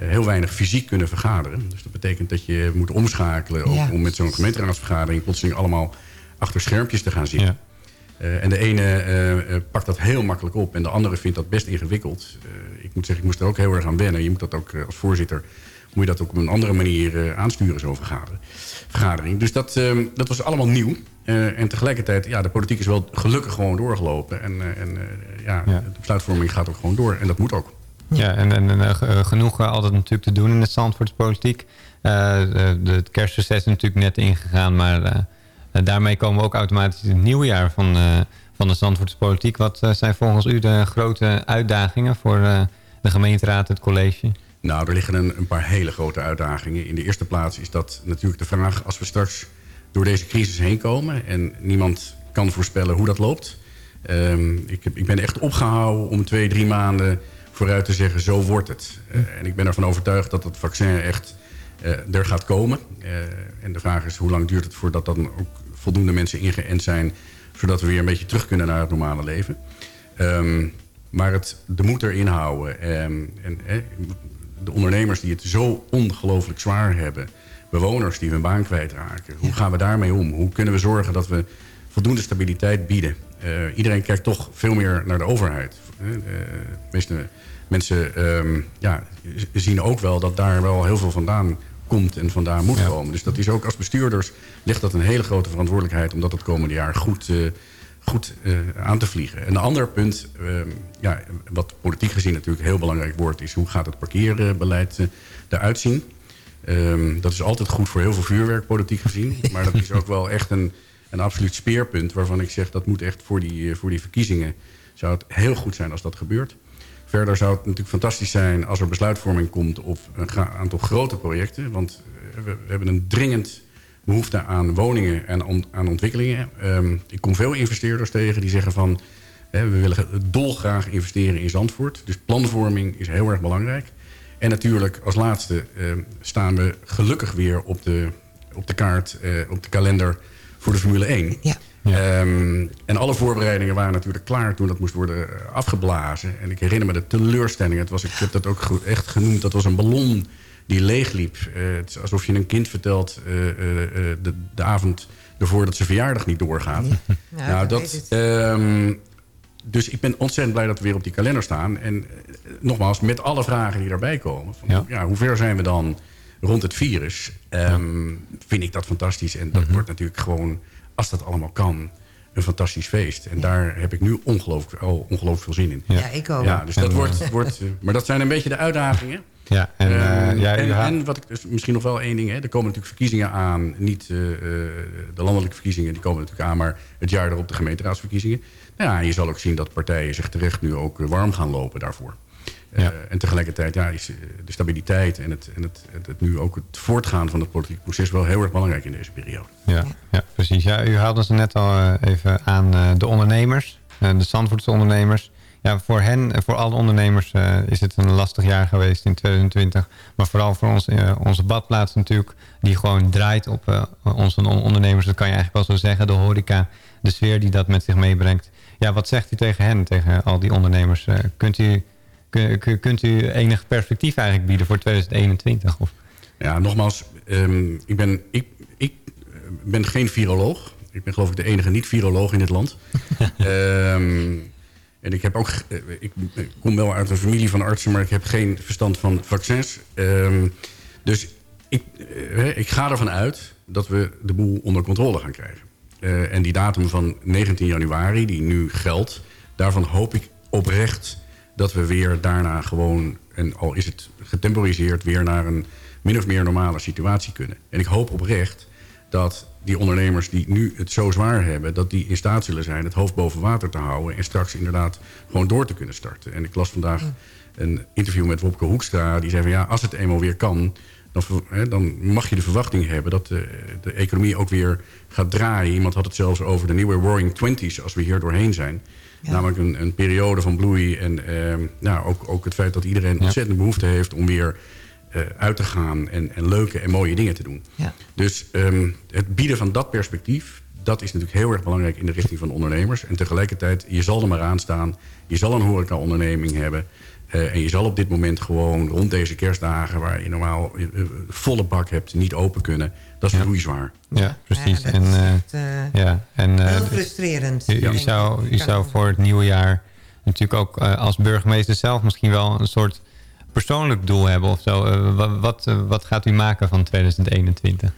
V: heel weinig fysiek kunnen vergaderen. Dus dat betekent dat je moet omschakelen... ook
Q: Ja.
V: om met zo'n gemeenteraadsvergadering plotseling allemaal achter schermpjes te gaan zitten. Eh, en de ene eh, eh, pakt dat heel makkelijk op en de andere vindt dat best ingewikkeld. Eh, ik moet zeggen, ik moest er ook heel erg aan wennen. Je moet dat ook eh, als voorzitter moet je dat ook op een andere manier eh, aansturen, zo'n vergadering. Dus dat, eh, dat was allemaal nieuw. Eh, en tegelijkertijd, ja, de politiek is wel gelukkig gewoon doorgelopen. En, eh, en eh, ja, de besluitvorming gaat ook gewoon door. En dat moet ook.
J: Ja, en, en, eh, eh, genoeg eh, altijd natuurlijk te doen in het Zandvoorts politiek. Eh, de, de, het kerstreces is natuurlijk net ingegaan, maar daarmee komen we ook automatisch in het nieuwe jaar van, van de Zandvoortse politiek. Wat zijn volgens u de grote uitdagingen voor de gemeenteraad, het college?
V: Nou, er liggen een, een paar hele grote uitdagingen. In de eerste plaats is dat natuurlijk de vraag... als we straks door deze crisis heen komen... en niemand kan voorspellen hoe dat loopt. Ehm, ik, heb, ik ben echt opgehouden om twee, drie maanden vooruit te zeggen... zo wordt het. Eh, en ik ben ervan overtuigd dat het vaccin echt eh, er gaat komen. Eh, en de vraag is hoe lang duurt het voordat dan ook voldoende mensen ingeënt zijn... zodat we weer een beetje terug kunnen naar het normale leven. Ehm, maar het, de moed erin houden. ehm, en, de ondernemers die het zo ongelooflijk zwaar hebben. Bewoners die hun baan kwijtraken. Hoe gaan we daarmee om? Hoe kunnen we zorgen dat we voldoende stabiliteit bieden? Iedereen kijkt toch veel meer naar de overheid. Meeste mensen ehm, ja, zien ook wel dat daar wel heel veel vandaan komt en vandaan moet komen. Dus dat is ook als bestuurders ligt dat een hele grote verantwoordelijkheid... om dat het komende jaar goed, eh, goed eh, aan te vliegen. En een ander punt, ehm, ja, wat politiek gezien natuurlijk heel belangrijk wordt... is hoe gaat het parkeerbeleid eh, eruit zien? Ehm, dat is altijd goed voor heel veel vuurwerk, politiek gezien. Maar dat is ook wel echt een, een absoluut speerpunt... waarvan ik zeg dat moet echt voor die, voor die verkiezingen... zou het heel goed zijn als dat gebeurt. Verder zou het natuurlijk fantastisch zijn als er besluitvorming komt... op een aantal grote projecten. Want eh, we, hebben een dringend behoefte aan woningen en aan ontwikkelingen. Ehm, ik kom veel investeerders tegen die zeggen van... hè, we willen dolgraag investeren in Zandvoort. Dus planvorming is heel erg belangrijk. En natuurlijk als laatste ehm, staan we gelukkig weer op de, op de kaart, eh, op de kalender voor de Formule 1.
Q: Ja.
V: Ehm, en alle voorbereidingen waren natuurlijk klaar toen dat moest worden eh, afgeblazen. En ik herinner me de teleurstelling. Het was, ik heb dat ook echt genoemd. Dat was een ballon die leegliep. Eh, het is alsof je een kind vertelt eh, eh, eh, de, de avond ervoor dat zijn verjaardag niet doorgaat.
Q: Ja,
V: nou, dat, ehm, dus ik ben ontzettend blij dat we weer op die kalender staan. En nogmaals, met alle vragen die daarbij komen. Van, ja. hoe ver zijn we dan rond het virus? Ehm, Vind ik dat fantastisch. En dat wordt natuurlijk gewoon als dat allemaal kan, een fantastisch feest. En daar heb ik nu ongelooflijk, al ongelooflijk veel zin in.
Q: Ja, ik ook.
V: Ja, dus dat wordt,
J: eh,
V: wordt... Maar dat zijn een beetje de uitdagingen.
J: Ja, en,
V: Eh,
J: eh, ja, u
V: en, wat ik dus misschien nog wel één ding, hè, er komen natuurlijk verkiezingen aan. Niet eh, eh, de landelijke verkiezingen, die komen natuurlijk aan, maar het jaar erop de gemeenteraadsverkiezingen. Nou ja, je zal ook zien dat partijen zich terecht nu ook warm gaan lopen daarvoor. Eh, en tegelijkertijd ja, is eh, de stabiliteit en, het, en het, het, het nu ook het voortgaan van het politieke proces wel heel erg belangrijk in deze periode.
J: Ja, ja, precies. Ja, u haalde ze net al eh, even aan de ondernemers, de Zandvoortse ondernemers. Ja, voor hen, en voor alle ondernemers is het een lastig jaar geweest in 2020. Maar vooral voor ons, onze badplaats natuurlijk, die gewoon draait op onze on- ondernemers. Dat kan je eigenlijk wel zo zeggen, de horeca, de sfeer die dat met zich meebrengt. Ja, wat zegt u tegen hen, tegen al die ondernemers? Kunt, u, kunt u enig perspectief eigenlijk bieden voor 2021? Of?
V: Ja, nogmaals, ehm, ik, ben, ik, ik eh, ben geen viroloog. Ik ben geloof ik de enige niet-viroloog in dit land. Ehm, en ik heb ook, eh, ik ik kom wel uit een familie van artsen, maar ik heb geen verstand van vaccins. Ehm, dus ik, eh, ik ga ervan uit dat we de boel onder controle gaan krijgen. En die datum van 19 januari, die nu geldt, daarvan hoop ik oprecht dat we weer daarna gewoon, en al is het getemporiseerd, weer naar een min of meer normale situatie kunnen. En ik hoop oprecht dat die ondernemers die nu het zo zwaar hebben... dat die in staat zullen zijn het hoofd boven water te houden... en straks inderdaad gewoon door te kunnen starten. En ik las vandaag een interview met Wopke Hoekstra. Die zei van ja, als het eenmaal weer kan... dan, hè, dan mag je de verwachting hebben dat de, de economie ook weer gaat draaien. Iemand had het zelfs over de nieuwe Roaring Twenties als we hier doorheen zijn. Namelijk een, een periode van bloei en ehm, nou, ook, ook het feit dat iedereen ontzettend behoefte heeft... om weer eh, uit te gaan en, en leuke en mooie dingen te doen.
Q: Ja.
V: Dus ehm, het bieden van dat perspectief... dat is natuurlijk heel erg belangrijk in de richting van ondernemers. En tegelijkertijd, je zal er maar aan staan. Je zal een horeca-onderneming hebben. eh, en je zal op dit moment gewoon rond deze kerstdagen... waar je normaal eh, volle bak hebt, niet open kunnen. Dat is.
J: Ja, precies.
Q: Ja, dat
J: en,
Q: is
J: eh,
Q: echt, eh,
J: ja, en, eh,
Q: heel frustrerend,
J: U, zou, u zou voor het nieuwe jaar natuurlijk ook eh, als burgemeester zelf misschien wel een soort persoonlijk doel hebben of zo. Wa- wat, wat gaat u maken van 2021?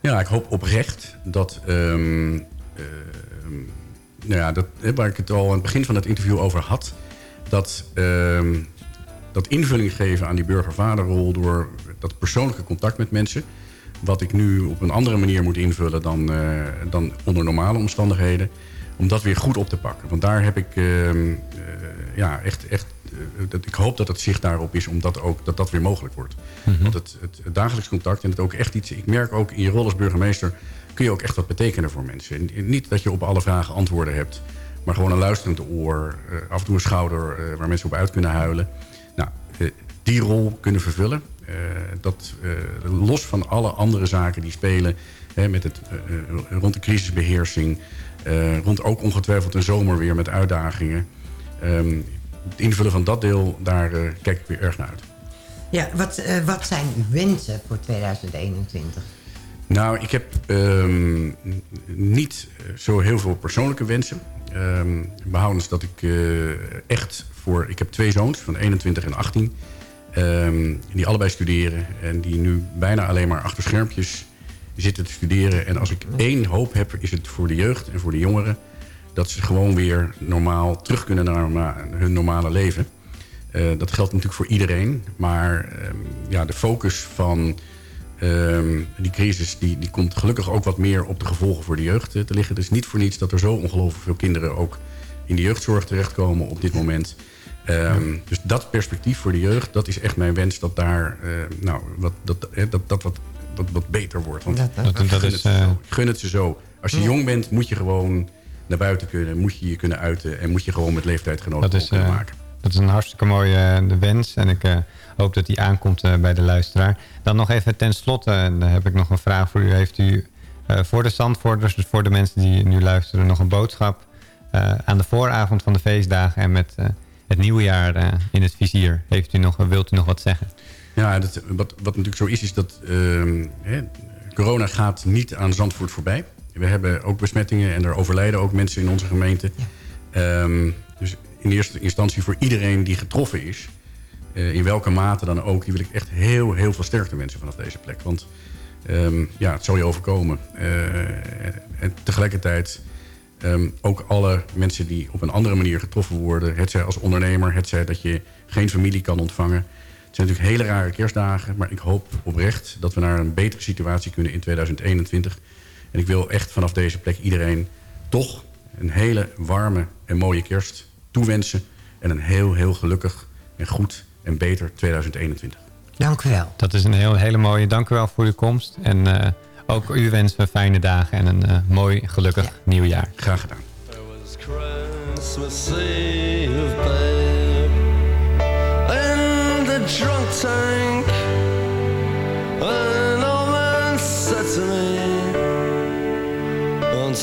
V: Ja, ik hoop oprecht dat... ehm, ehm, nou ja, dat, hè, waar ik het al aan het begin van het interview over had... dat, ehm, dat invulling geven aan die burgervaderrol... door dat persoonlijke contact met mensen... wat ik nu op een andere manier moet invullen dan, eh, dan onder normale omstandigheden... om dat weer goed op te pakken. Want daar heb ik ehm, eh, ja, echt... echt eh, dat, ik hoop dat het zicht daarop is, omdat ook, dat dat weer mogelijk wordt. Want het, het, het dagelijks contact en het ook echt iets... Ik merk ook in je rol als burgemeester kun je ook echt wat betekenen voor mensen. En- en niet dat je op alle vragen antwoorden hebt... maar gewoon een luisterend oor, af en toe een schouder... waar mensen op uit kunnen huilen. Nou, die rol kunnen vervullen. Eh, dat, eh, los van alle andere zaken die spelen... Hè, met het, eh, rond de crisisbeheersing... eh, rond ook ongetwijfeld een zomer weer met uitdagingen... Ehm, het invullen van dat deel, daar kijk ik weer erg naar uit.
Q: Ja, wat, wat zijn uw wensen voor 2021?
V: Nou, ik heb ehm, niet zo heel veel persoonlijke wensen. Ehm behoudens dat ik echt voor... Ik heb twee zoons van 21 en 18. Ehm, die allebei studeren. En die nu bijna alleen maar achter schermpjes zitten te studeren. En als ik één hoop heb, is het voor de jeugd en voor de jongeren... dat ze gewoon weer normaal terug kunnen naar hun normale leven. Eh, dat geldt natuurlijk voor iedereen. Maar ehm, ja, de focus van ehm, die crisis... Die, die komt gelukkig ook wat meer op de gevolgen voor de jeugd eh, te liggen. Is niet voor niets dat er zo ongelooflijk veel kinderen... ook in de jeugdzorg terechtkomen op dit moment. Ehm, dus dat perspectief voor de jeugd, dat is echt mijn wens... dat daar eh, nou, wat, dat, dat, dat wat, wat, wat beter wordt. Want
J: Dat- dat-
V: ik
J: dat
V: gun
J: is,
V: het ze
J: eh,
V: gun het ze zo. Als je
J: Ja.
V: jong bent, moet je gewoon naar buiten kunnen. Moet je je kunnen uiten. En moet je gewoon met leeftijdgenoten
J: Dat is,
V: kunnen
J: eh,
V: maken.
J: dat is een hartstikke mooie wens. En ik eh, hoop dat die aankomt eh, bij de luisteraar. Dan nog even ten slotte, en dan heb ik nog een vraag voor u. Heeft u eh, voor de Zandvoorters, dus voor de mensen die nu luisteren... nog een boodschap eh, aan de vooravond van de feestdagen... en met eh, het nieuwe jaar eh, in het vizier? Heeft u nog, wilt u nog wat zeggen?
V: Ja, dat, wat, wat natuurlijk zo is, is dat ehm, hè, corona gaat niet aan Zandvoort voorbij. We hebben ook besmettingen en er overlijden ook mensen in onze gemeente. Ehm, dus in eerste instantie voor iedereen die getroffen is... eh, in welke mate dan ook, die wil ik echt heel, heel veel sterkte wensen vanaf deze plek. Want Ehm, ja, het zal je overkomen. Eh, en tegelijkertijd ehm, ook alle mensen die op een andere manier getroffen worden... het zij als ondernemer, het zij dat je geen familie kan ontvangen... Het zijn natuurlijk hele rare kerstdagen... maar ik hoop oprecht dat we naar een betere situatie kunnen in 2021. En ik wil echt vanaf deze plek iedereen toch een hele warme en mooie kerst toewensen... en een heel, heel gelukkig en goed en beter 2021.
Q: Dank u wel.
J: Dat is een heel, hele mooie. Dank u wel voor uw komst. En eh, ook u wensen we fijne dagen en een eh, mooi, gelukkig nieuwjaar.
V: Graag gedaan.
W: Christmas Eve, babe, in the drunk tank. An old man said to me, "Won't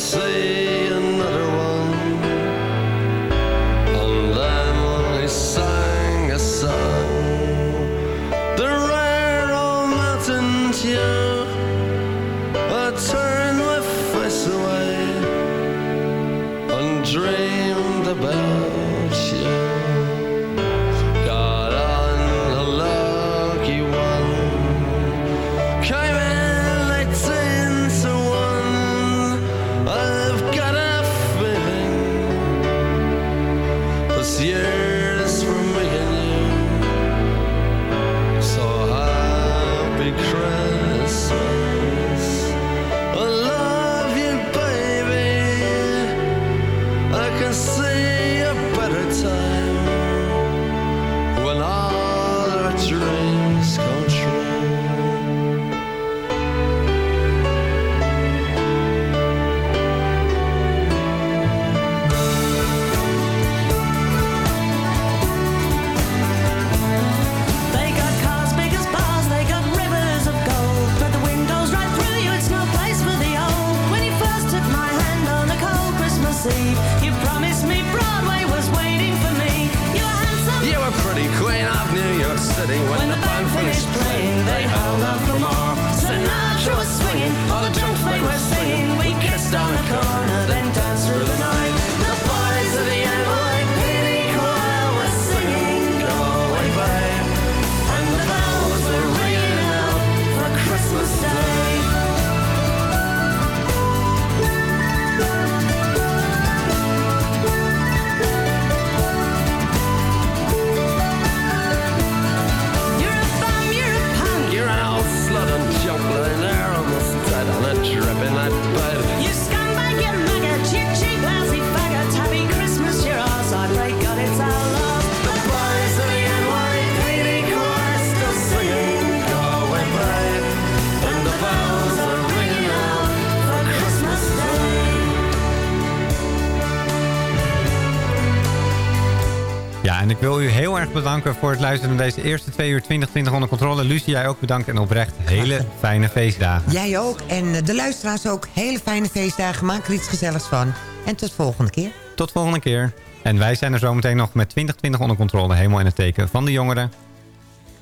J: het luisteren naar deze eerste twee uur 2020 onder controle. Lucie, jij ook bedankt en oprecht hele fijne feestdagen.
Q: Jij ook. En eh, de luisteraars ook. Hele fijne feestdagen. Maak er iets gezelligs van. En tot volgende keer.
J: Tot volgende keer. En wij zijn er zometeen nog met 2020 onder controle. Helemaal in het teken van de jongeren.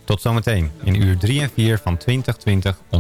J: Tot zometeen in uur 3 en 4 van 2020